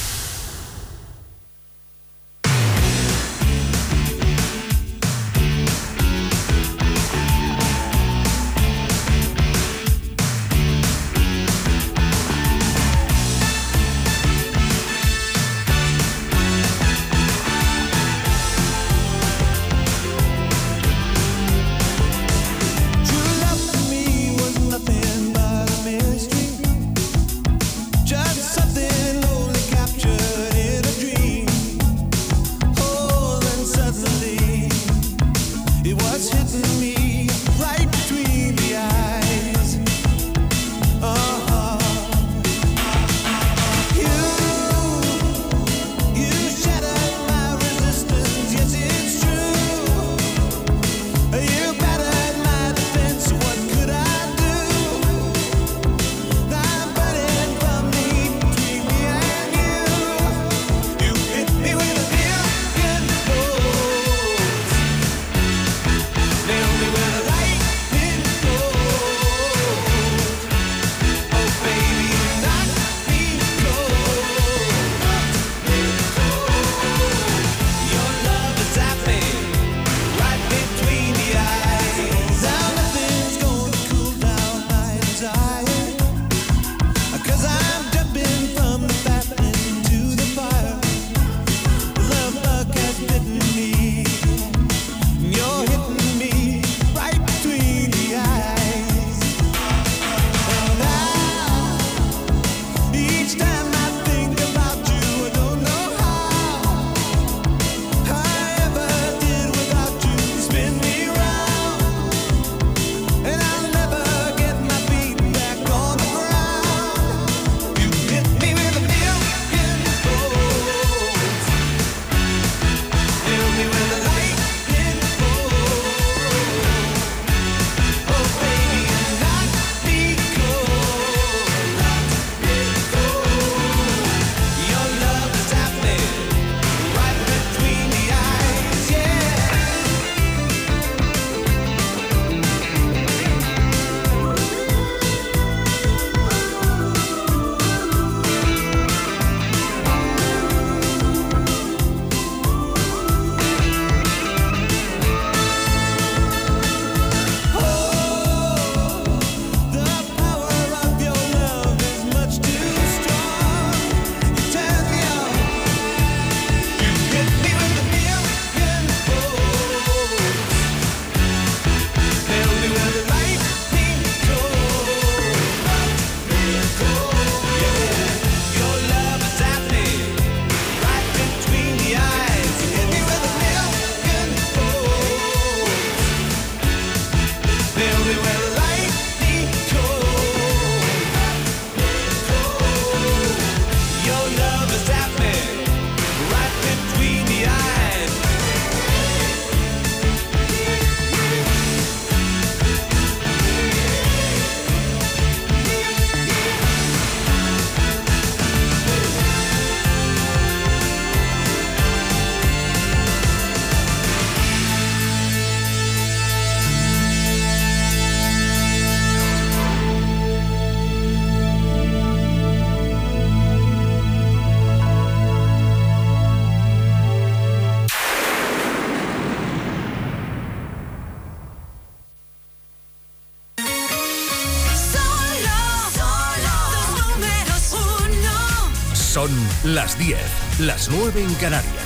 Speaker 2: las 9 en Canarias.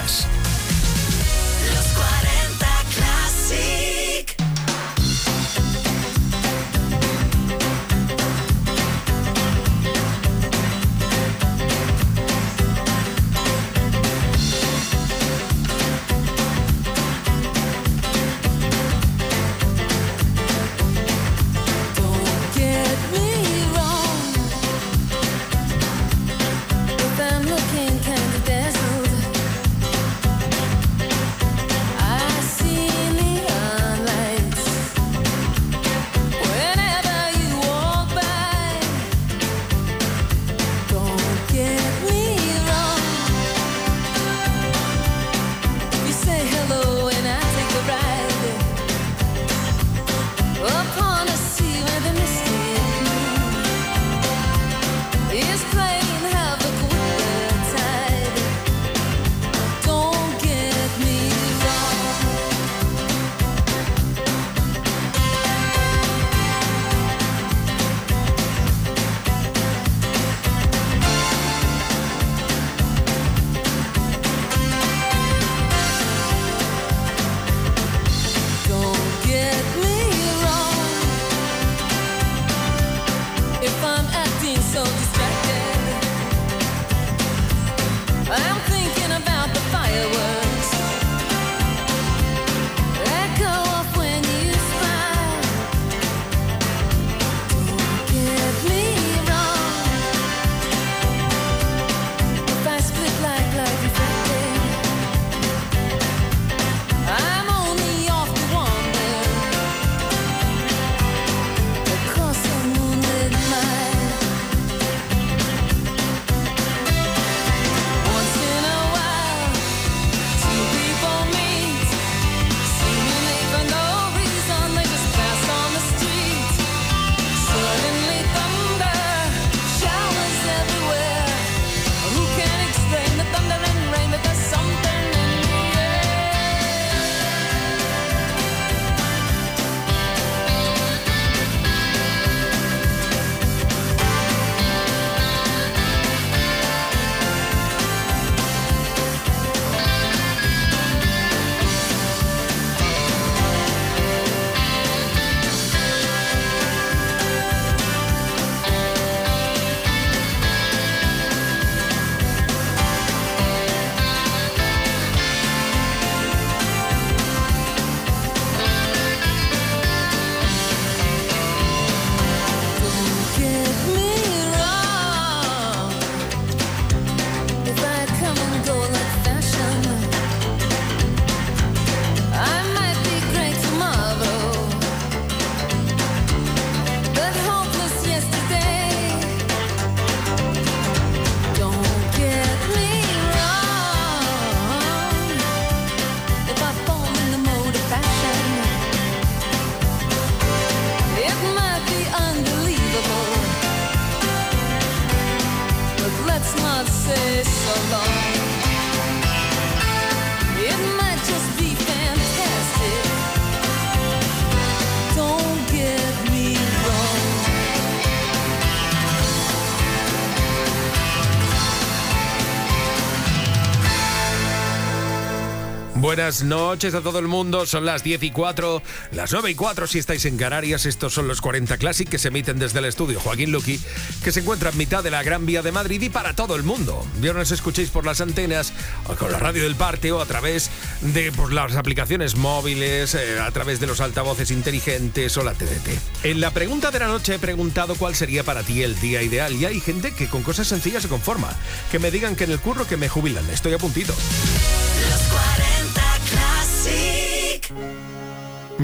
Speaker 24: Buenas noches a todo el mundo. Son las 10 y 4, las 9 y 4 si estáis en Canarias. Estos son los 40 Classic que se emiten desde el estudio Joaquín Luqui, que se encuentra en mitad de la Gran Vía de Madrid y para todo el mundo. Bien nos escuchéis por las antenas, o con la radio del parte o a través de pues, las aplicaciones móviles, eh, a través de los altavoces inteligentes o la TDT. En la pregunta de la noche he preguntado cuál sería para ti el día ideal y hay gente que con cosas sencillas se conforma. Que me digan que en el curro que me jubilan. Estoy a puntito.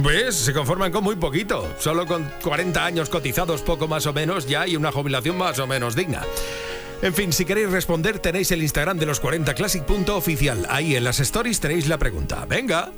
Speaker 24: ¿Ves? Se conforman con muy poquito. Solo con 40 años cotizados, poco más o menos, ya hay una jubilación más o menos digna. En fin, si queréis responder, tenéis el Instagram de los 40 Classic.oficial. Ahí en las stories tenéis la pregunta. Venga.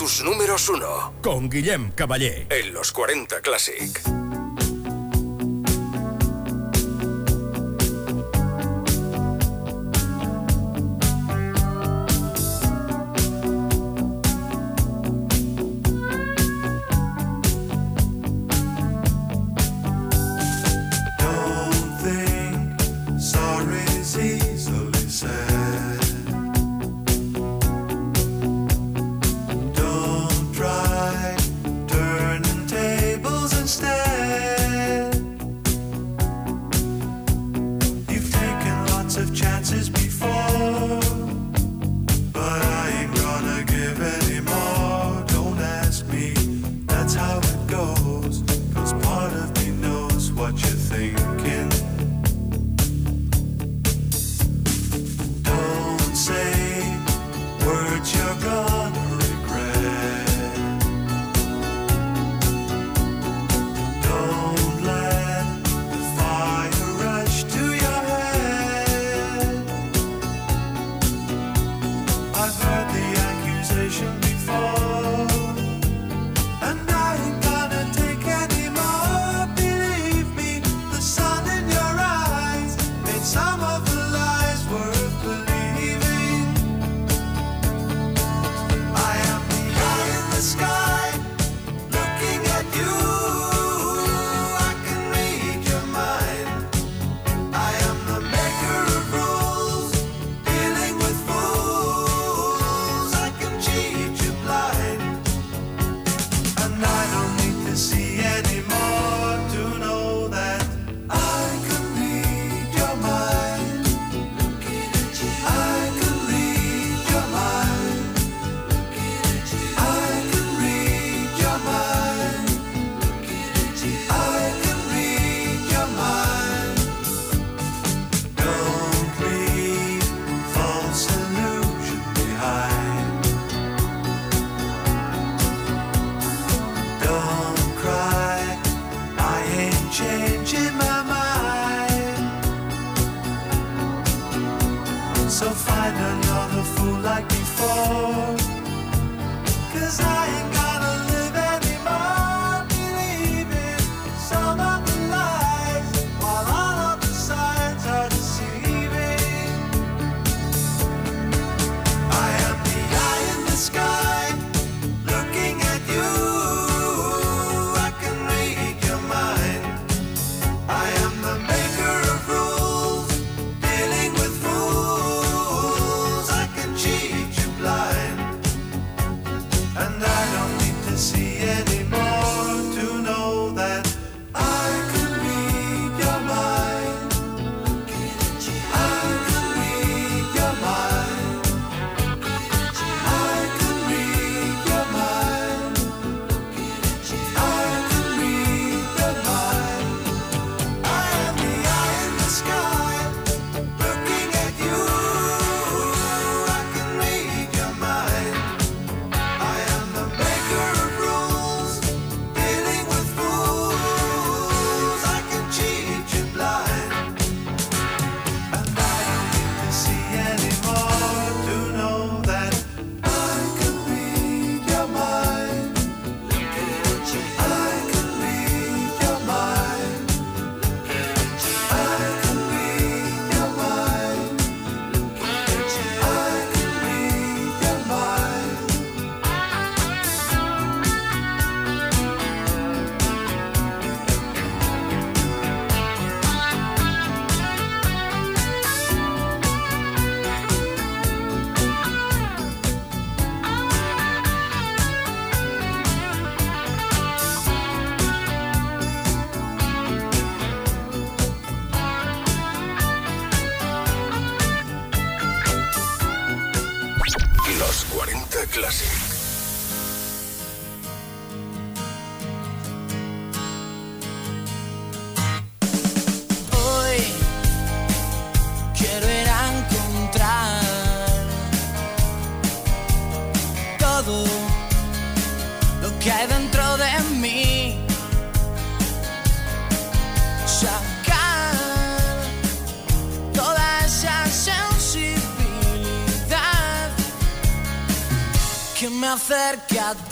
Speaker 30: Tus números uno. Con Guillem Caballé. En los 40 Classic.
Speaker 15: Another fool like before.
Speaker 4: Que me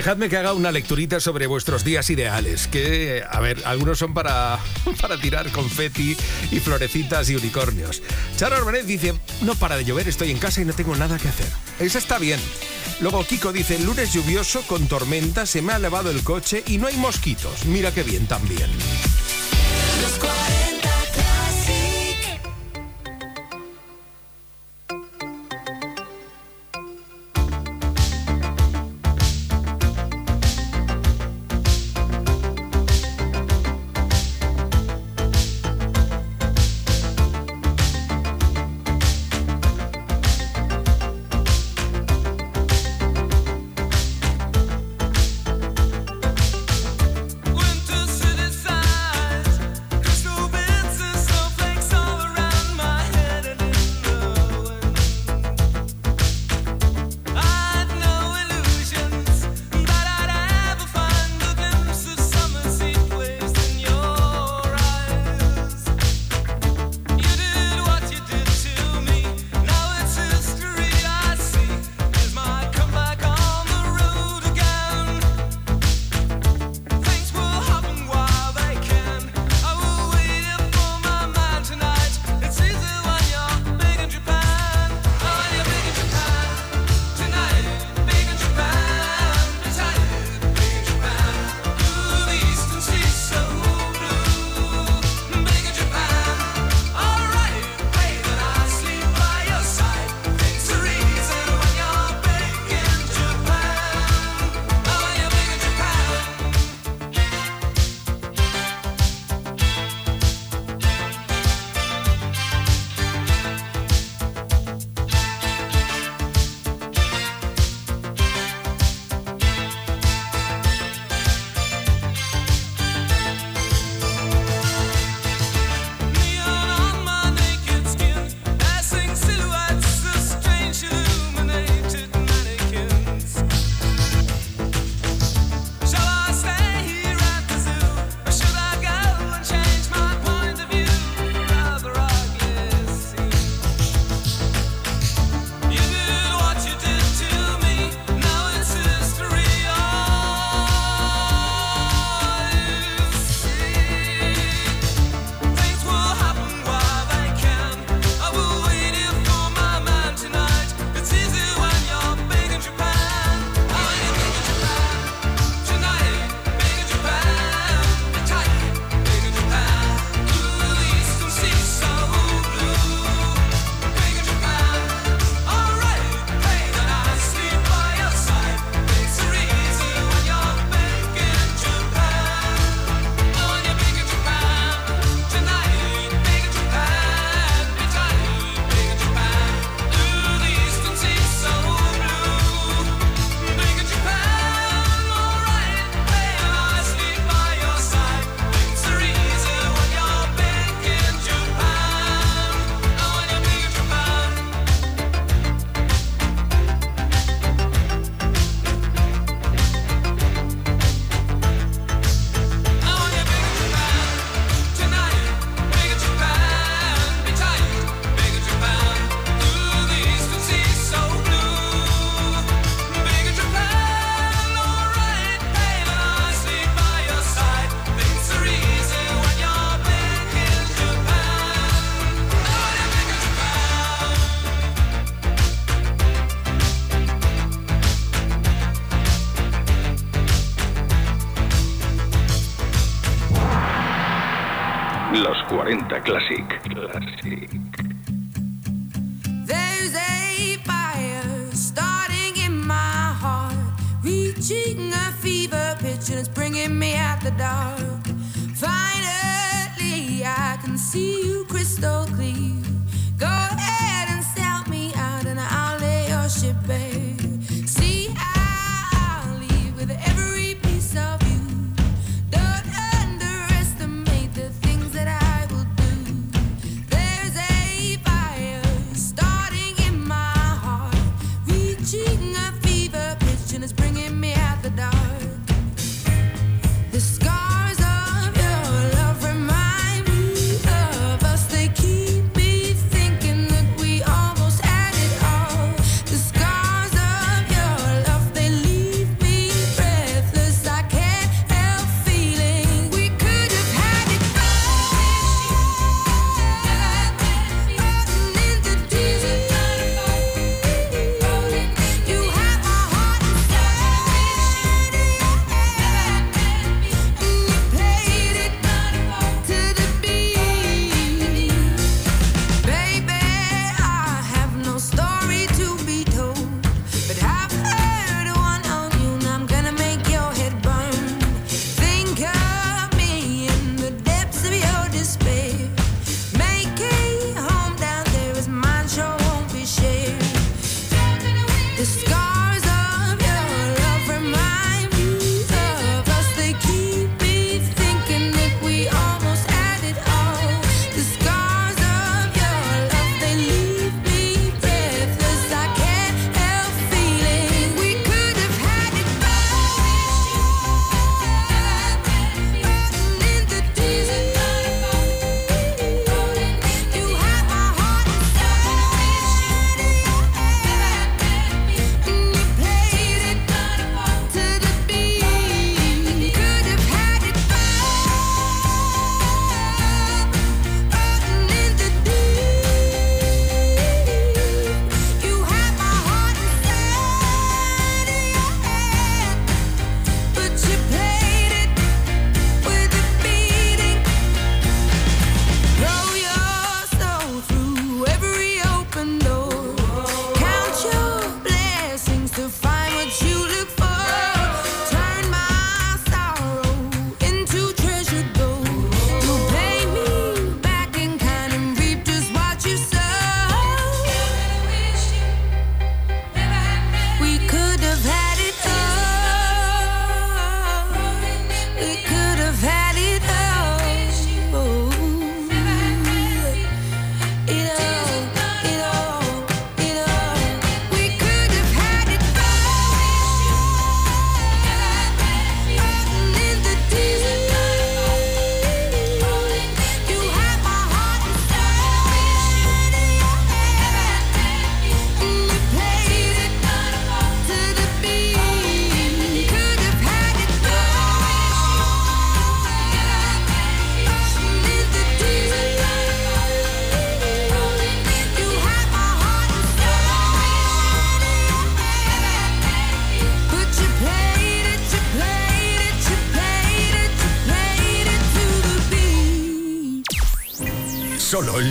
Speaker 3: Dejadme que haga una lecturita sobre vuestros días ideales, que, a ver, algunos son para, para tirar confeti y florecitas y unicornios. Charo Armanez dice, no para de llover, estoy en casa y no tengo nada que hacer. Esa está bien. Luego Kiko dice, lunes lluvioso con tormenta, se me ha lavado el coche y no hay mosquitos. Mira qué bien también. Los 40 Classic.
Speaker 15: Classic.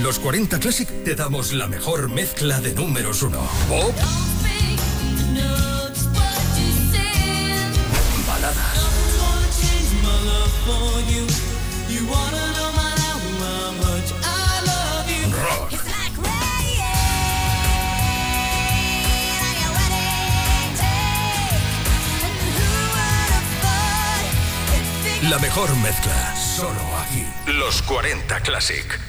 Speaker 3: Los 40 Classic te damos la mejor mezcla de números uno. Pop, baladas, rock, la mejor mezcla. Solo aquí. Los 40 Classic.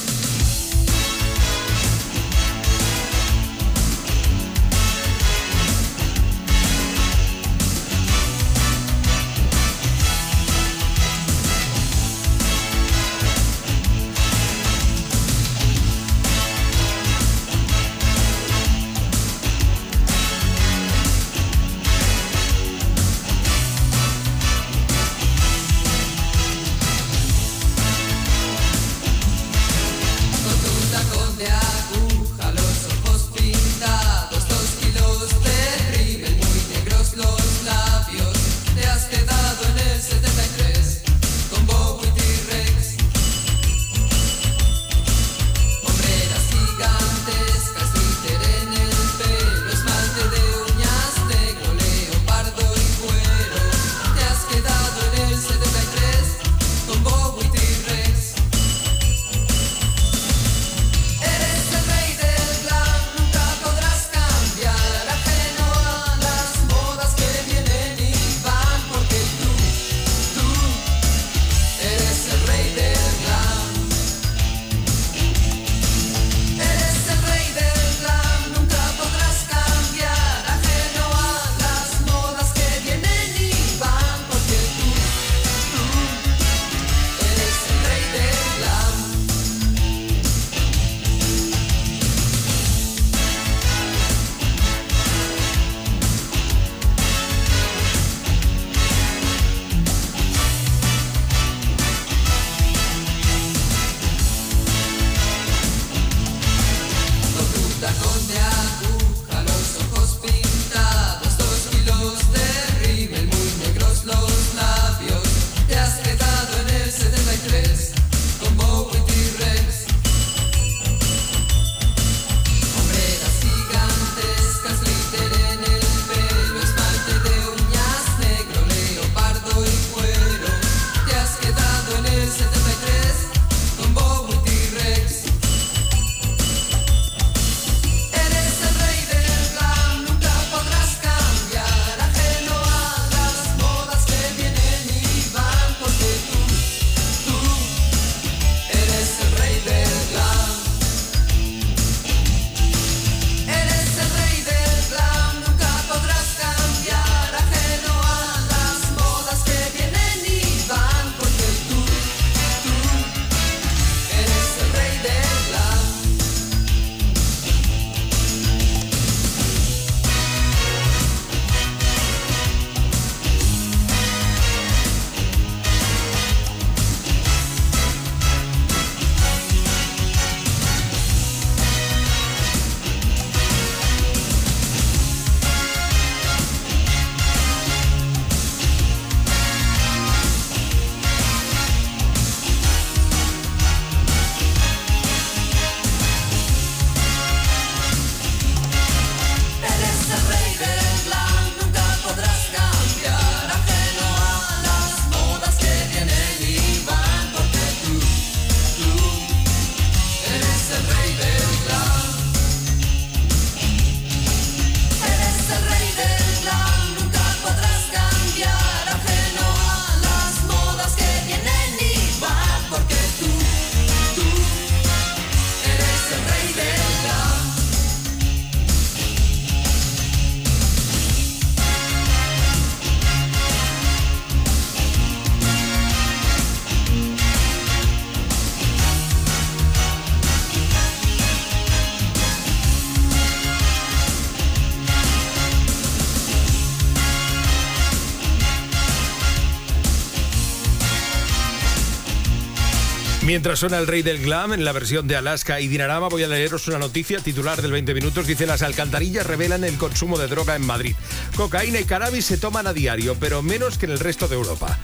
Speaker 20: Mientras suena el rey del glam en la versión de Alaska y Dinarama, voy a leeros una noticia titular del 20 minutos. Dice: Las alcantarillas revelan el consumo de droga en Madrid. Cocaína y cannabis se toman a diario, pero menos que en el resto de Europa.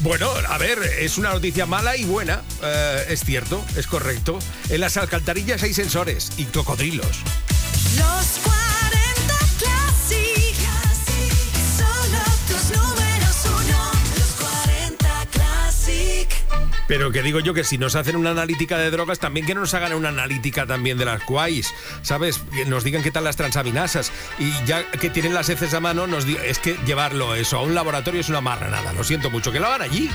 Speaker 20: Bueno, a ver, es una noticia mala y buena. Eh, es cierto, es correcto. En las alcantarillas hay sensores y cocodrilos. Pero que digo yo que si nos hacen una analítica de drogas, también que nos hagan una analítica también de las cuáis, ¿sabes? Que nos digan qué tal las transaminasas. Y ya que tienen las heces a mano, nos es que llevarlo eso a un laboratorio es una marranada. Lo siento mucho, que lo hagan allí.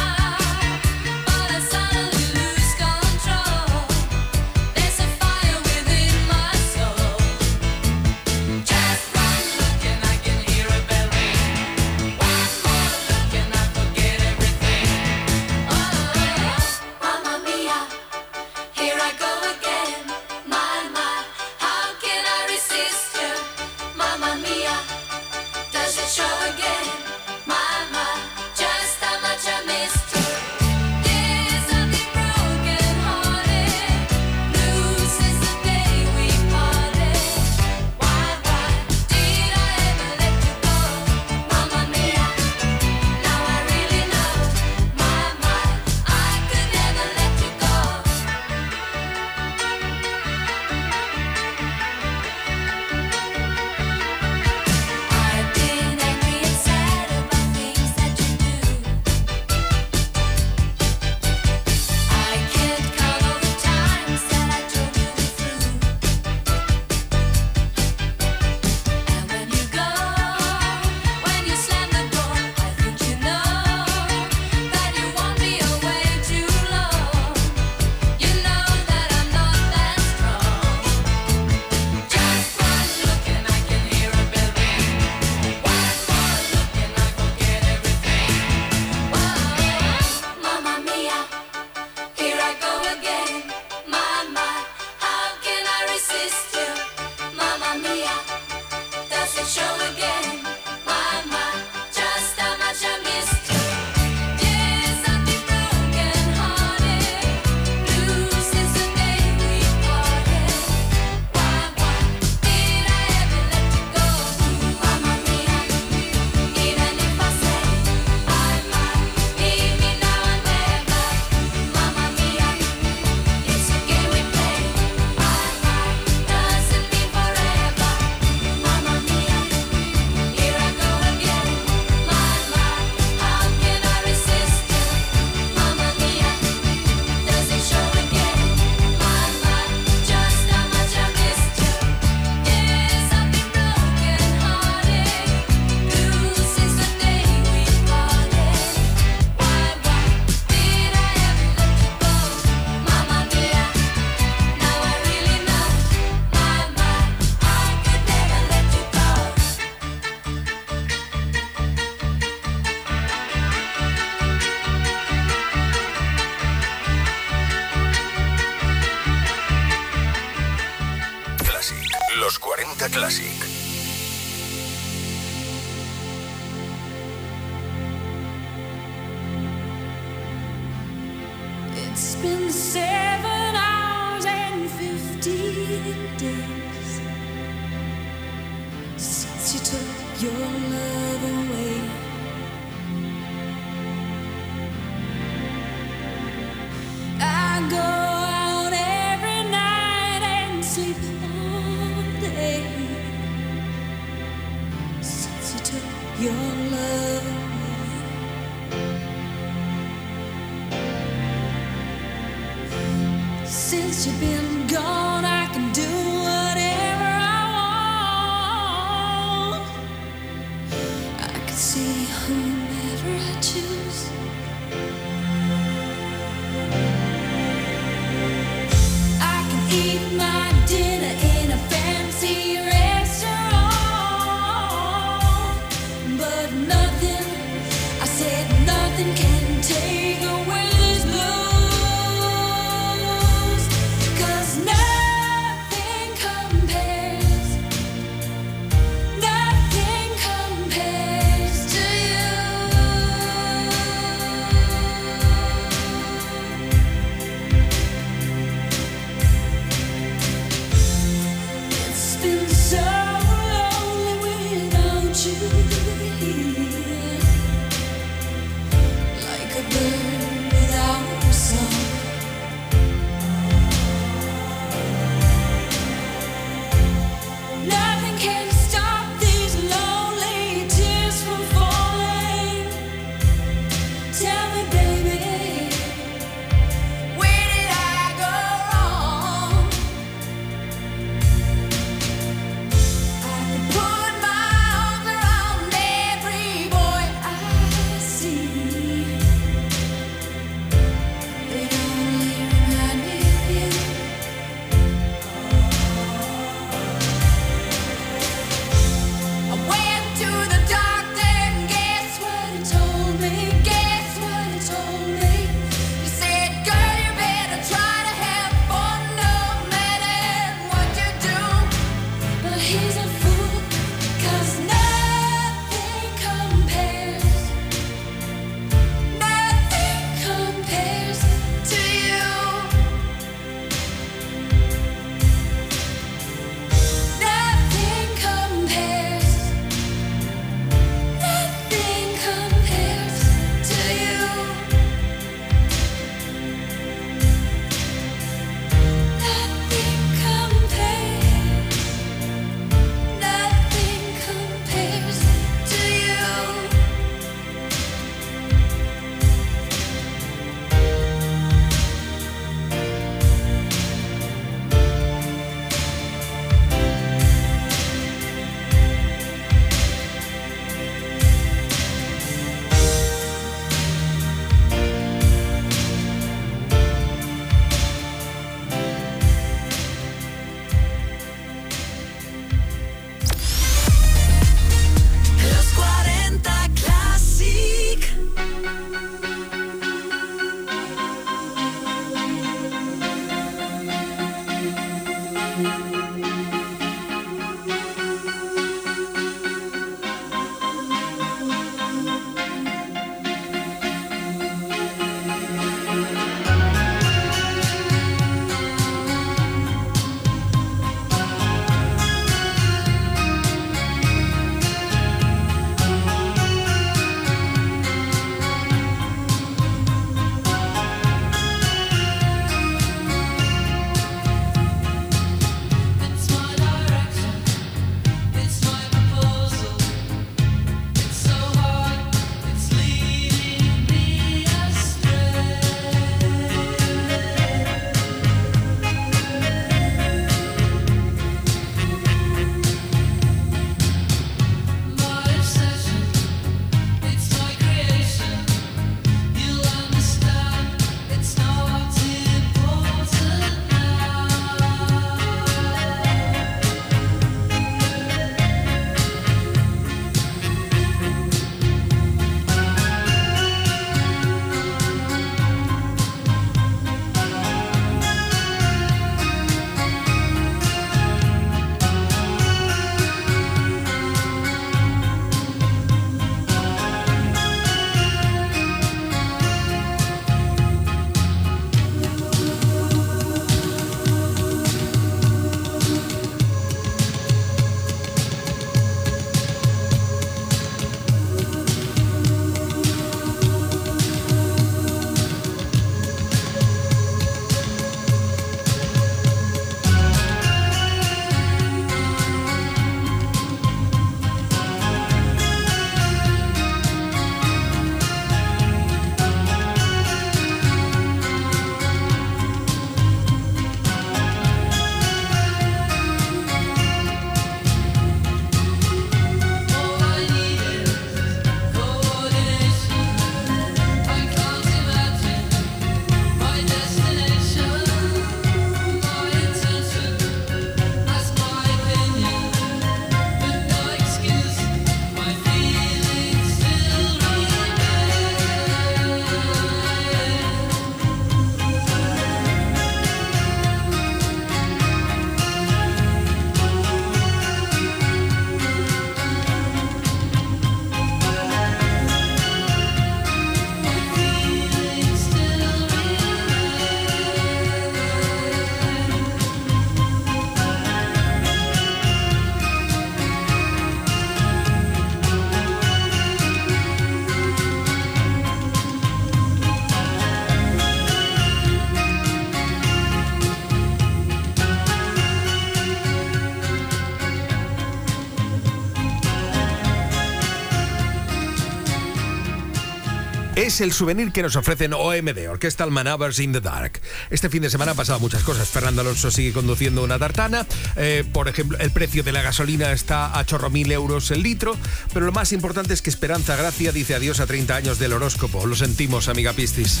Speaker 3: Es el souvenir que nos ofrecen OMD, Orquesta Almanavers in the Dark. Este fin de semana han pasado muchas cosas. Fernando Alonso sigue conduciendo una tartana. Eh, por ejemplo, el precio de la gasolina está a chorro mil euros el litro. Pero lo más importante es que Esperanza Gracia dice adiós a 30 años del horóscopo. Lo sentimos, amiga Pistis.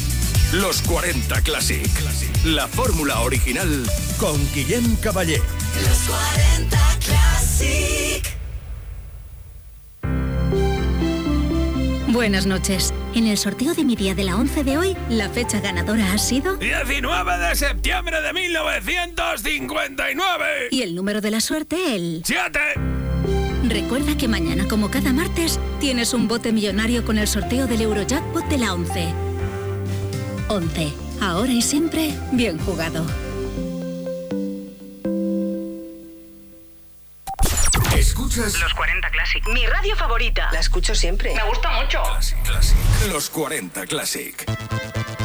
Speaker 2: Los 40 Classic. La fórmula original con Guillem Caballé.
Speaker 20: Los 40 Classic.
Speaker 31: Buenas noches. En el sorteo de mi día de la 11 de hoy, la fecha ganadora ha sido...
Speaker 3: 19 de septiembre de 1959.
Speaker 31: Y el número de la suerte, el...
Speaker 3: ¡Siete!
Speaker 31: Recuerda que mañana, como cada martes, tienes un bote millonario con el sorteo del Eurojackpot de la 11. 11. Ahora y siempre, bien jugado.
Speaker 2: Escuchas
Speaker 4: Los 40 Classic. Mi radio favorita. La escucho siempre. Me gusta mucho.
Speaker 2: Los 40 Classic.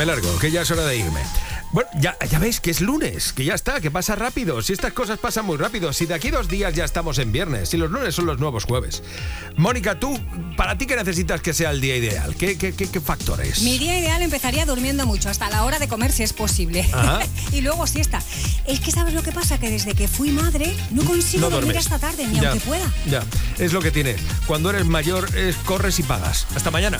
Speaker 14: me largo, que ya es hora de irme. Bueno, ya, ya veis que es lunes, que ya está, que pasa rápido. Si estas cosas pasan muy rápido, si de aquí dos días ya estamos en viernes, si los lunes son los nuevos jueves. Mónica, tú, ¿para ti qué necesitas que sea el día ideal? ¿Qué, qué, qué, qué factores?
Speaker 32: Mi día ideal empezaría durmiendo mucho, hasta la hora de comer si es posible. Y luego siesta. Es que sabes lo que pasa, que desde que fui madre no consigo
Speaker 14: no
Speaker 32: dormir hasta tarde, ni
Speaker 14: ya,
Speaker 32: aunque pueda.
Speaker 14: Ya, es lo que tiene. Cuando eres mayor, es, corres y pagas. Hasta mañana.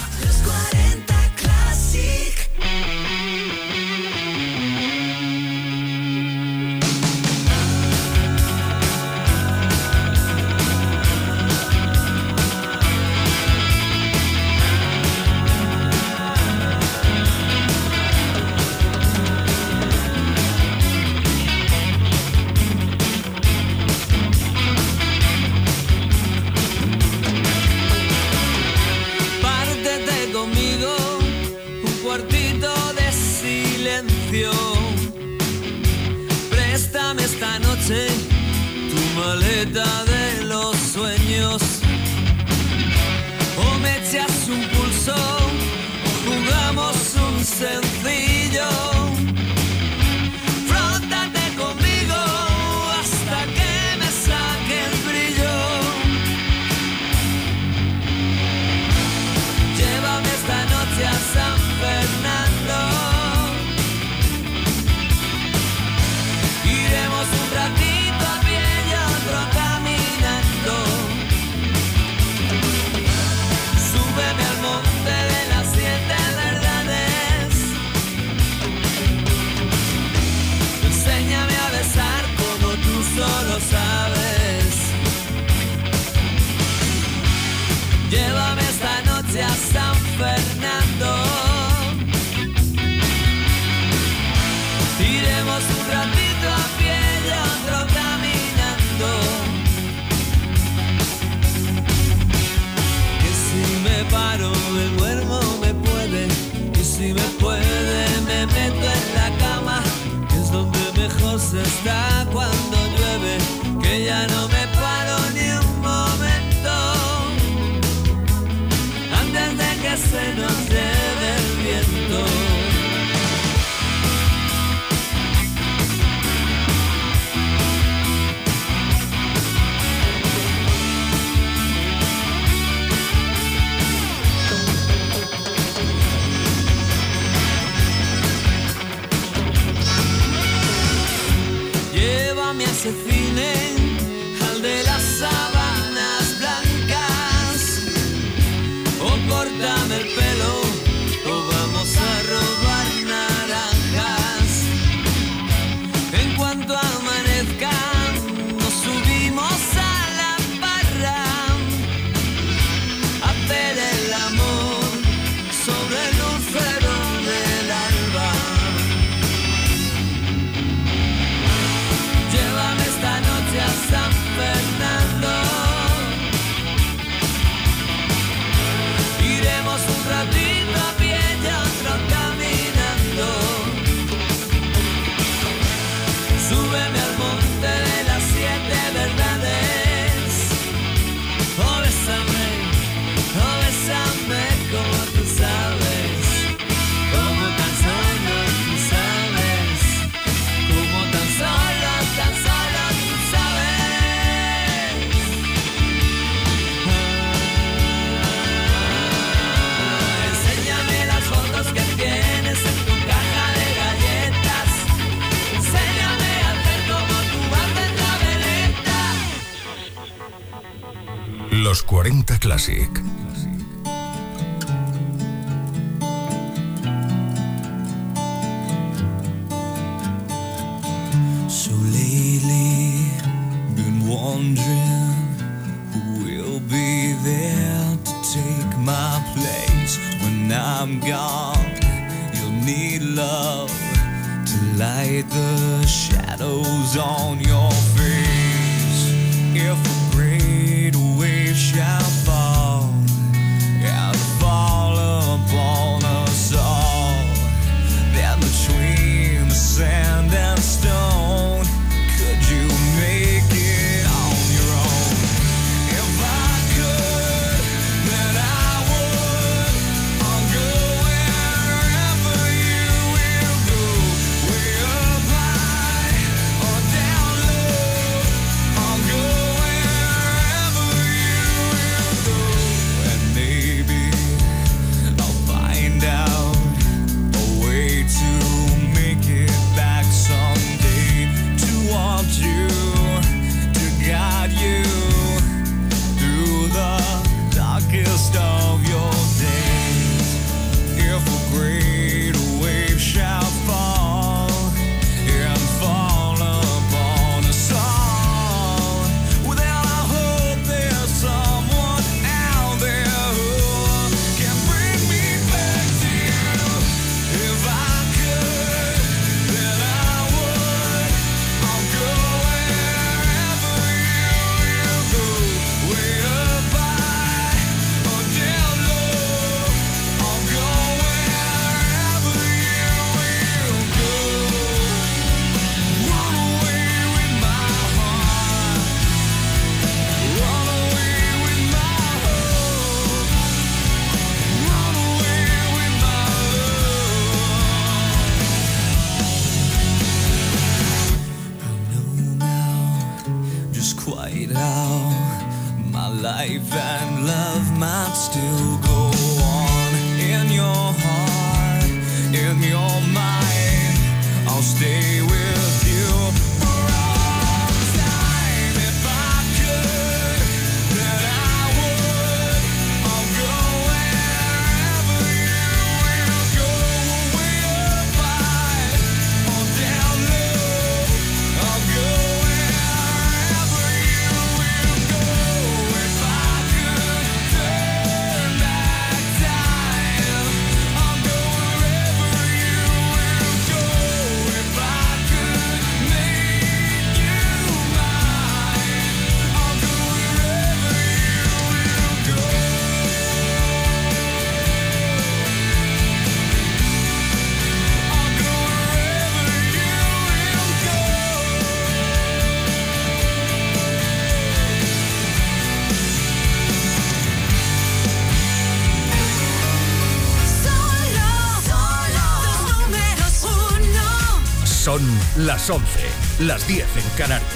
Speaker 33: Las
Speaker 14: 11, las 10 en Canarias.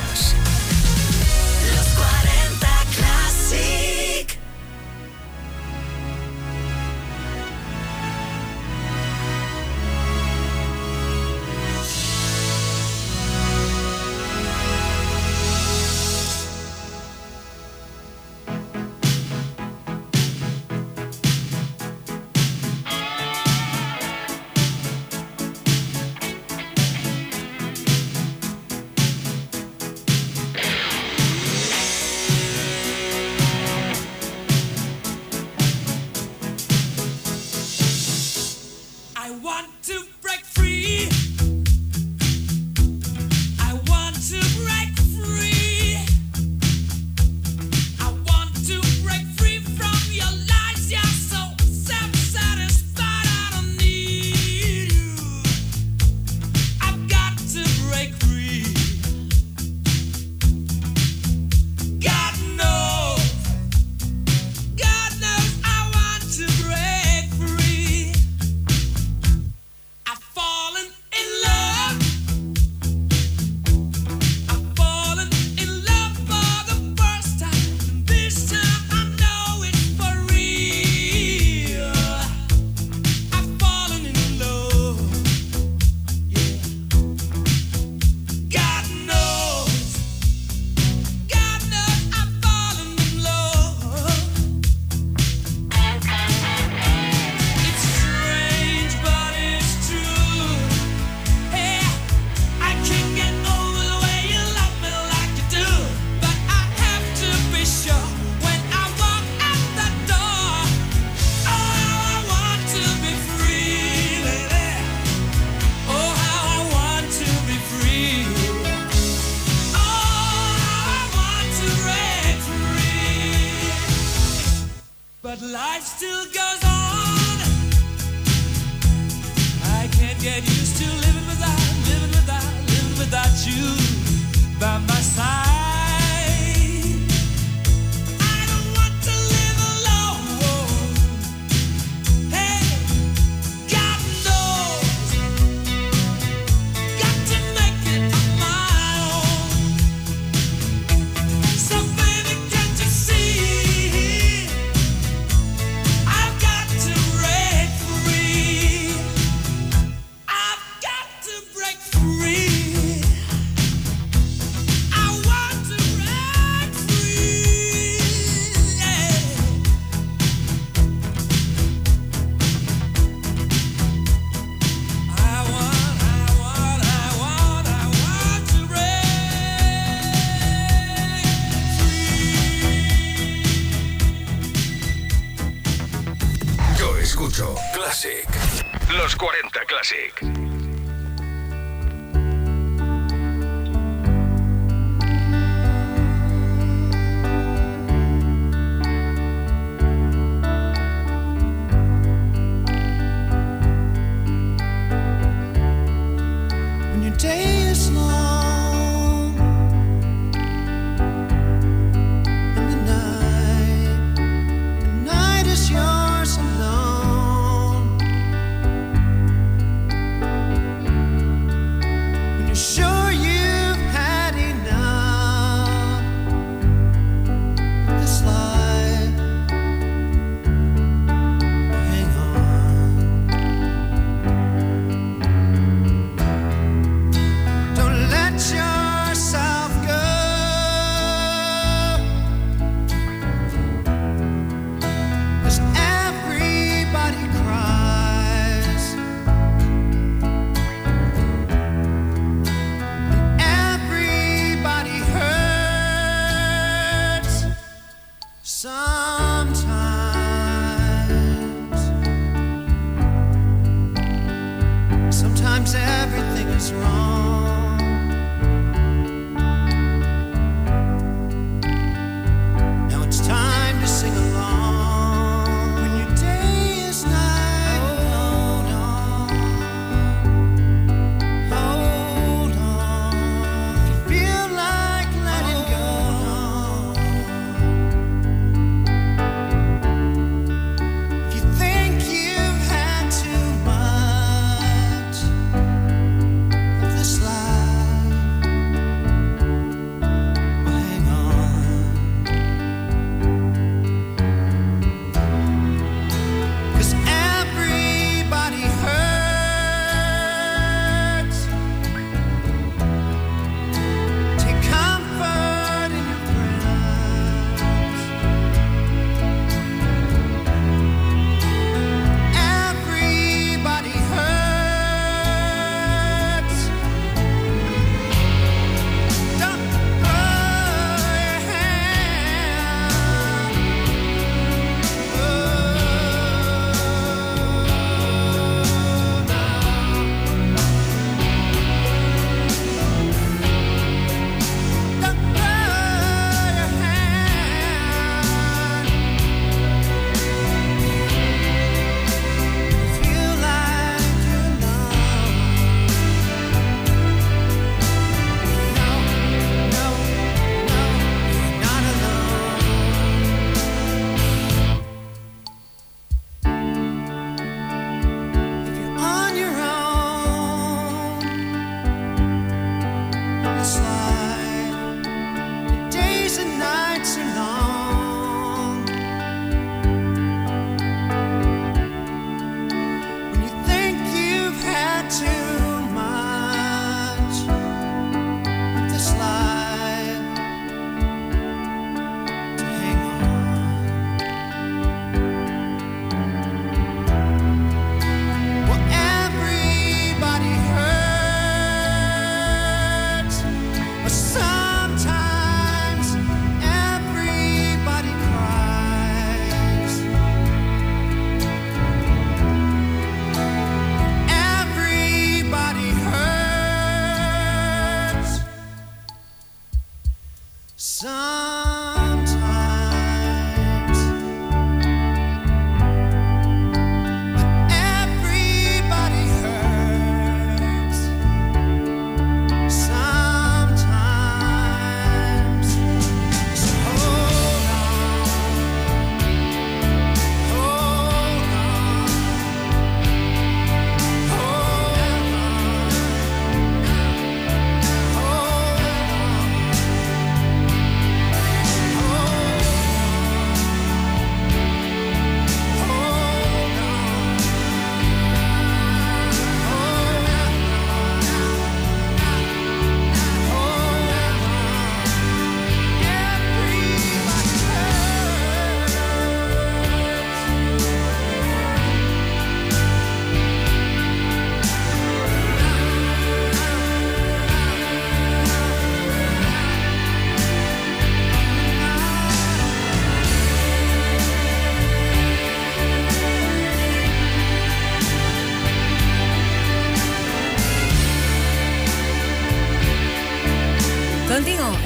Speaker 24: Classic.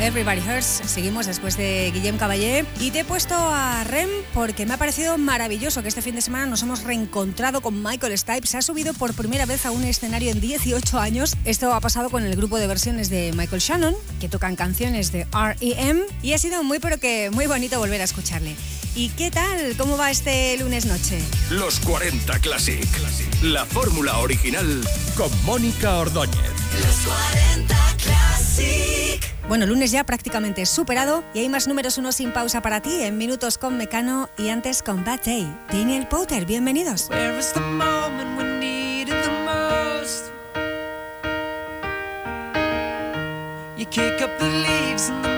Speaker 34: Everybody Hurts.
Speaker 32: Seguimos después de Guillem Caballé. Y te he puesto a Rem porque me ha parecido maravilloso que este fin de semana nos hemos reencontrado con Michael Stipe. Se ha subido por primera vez a un escenario en 18 años. Esto ha pasado con el grupo de versiones de Michael Shannon, que tocan canciones de R.E.M. Y ha sido muy, pero que muy bonito volver a escucharle. ¿Y qué tal? ¿Cómo va este lunes noche?
Speaker 3: Los 40 Classic. La fórmula original con Mónica Ordóñez.
Speaker 4: Los 40 Classic.
Speaker 32: Bueno, lunes ya prácticamente superado y hay más números uno sin pausa para ti en minutos con Mecano y antes con Bad Day. Daniel Potter, bienvenidos.
Speaker 35: You kick up the leaves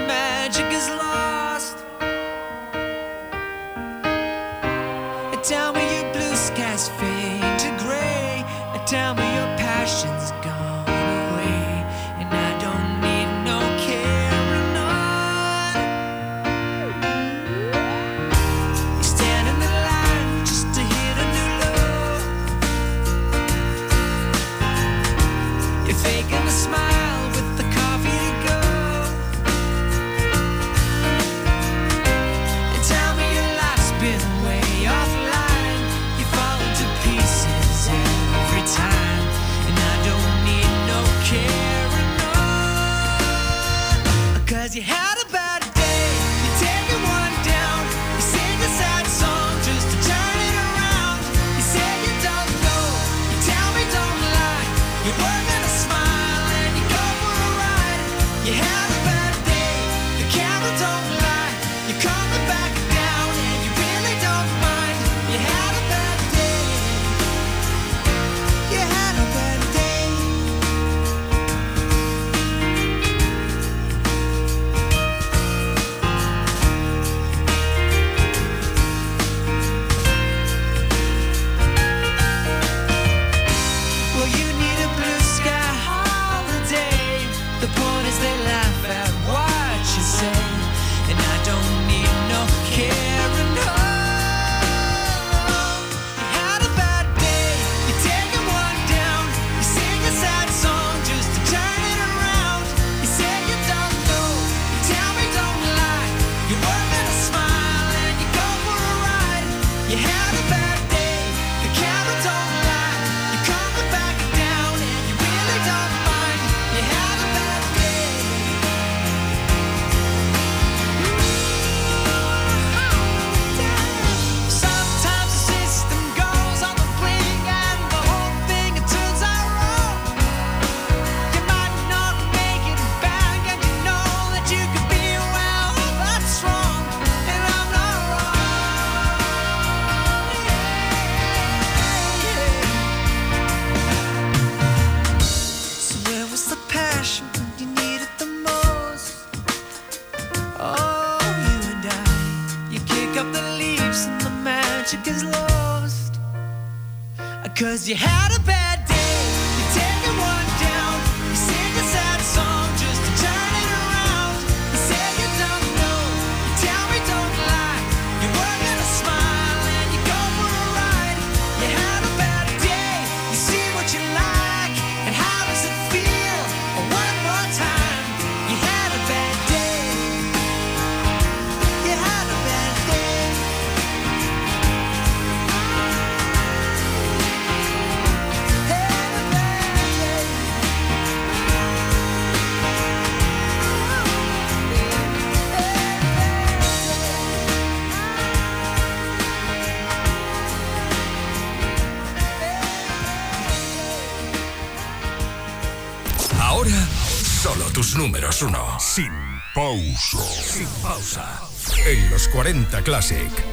Speaker 3: pausa. Sin pausa. En los 40 Classic.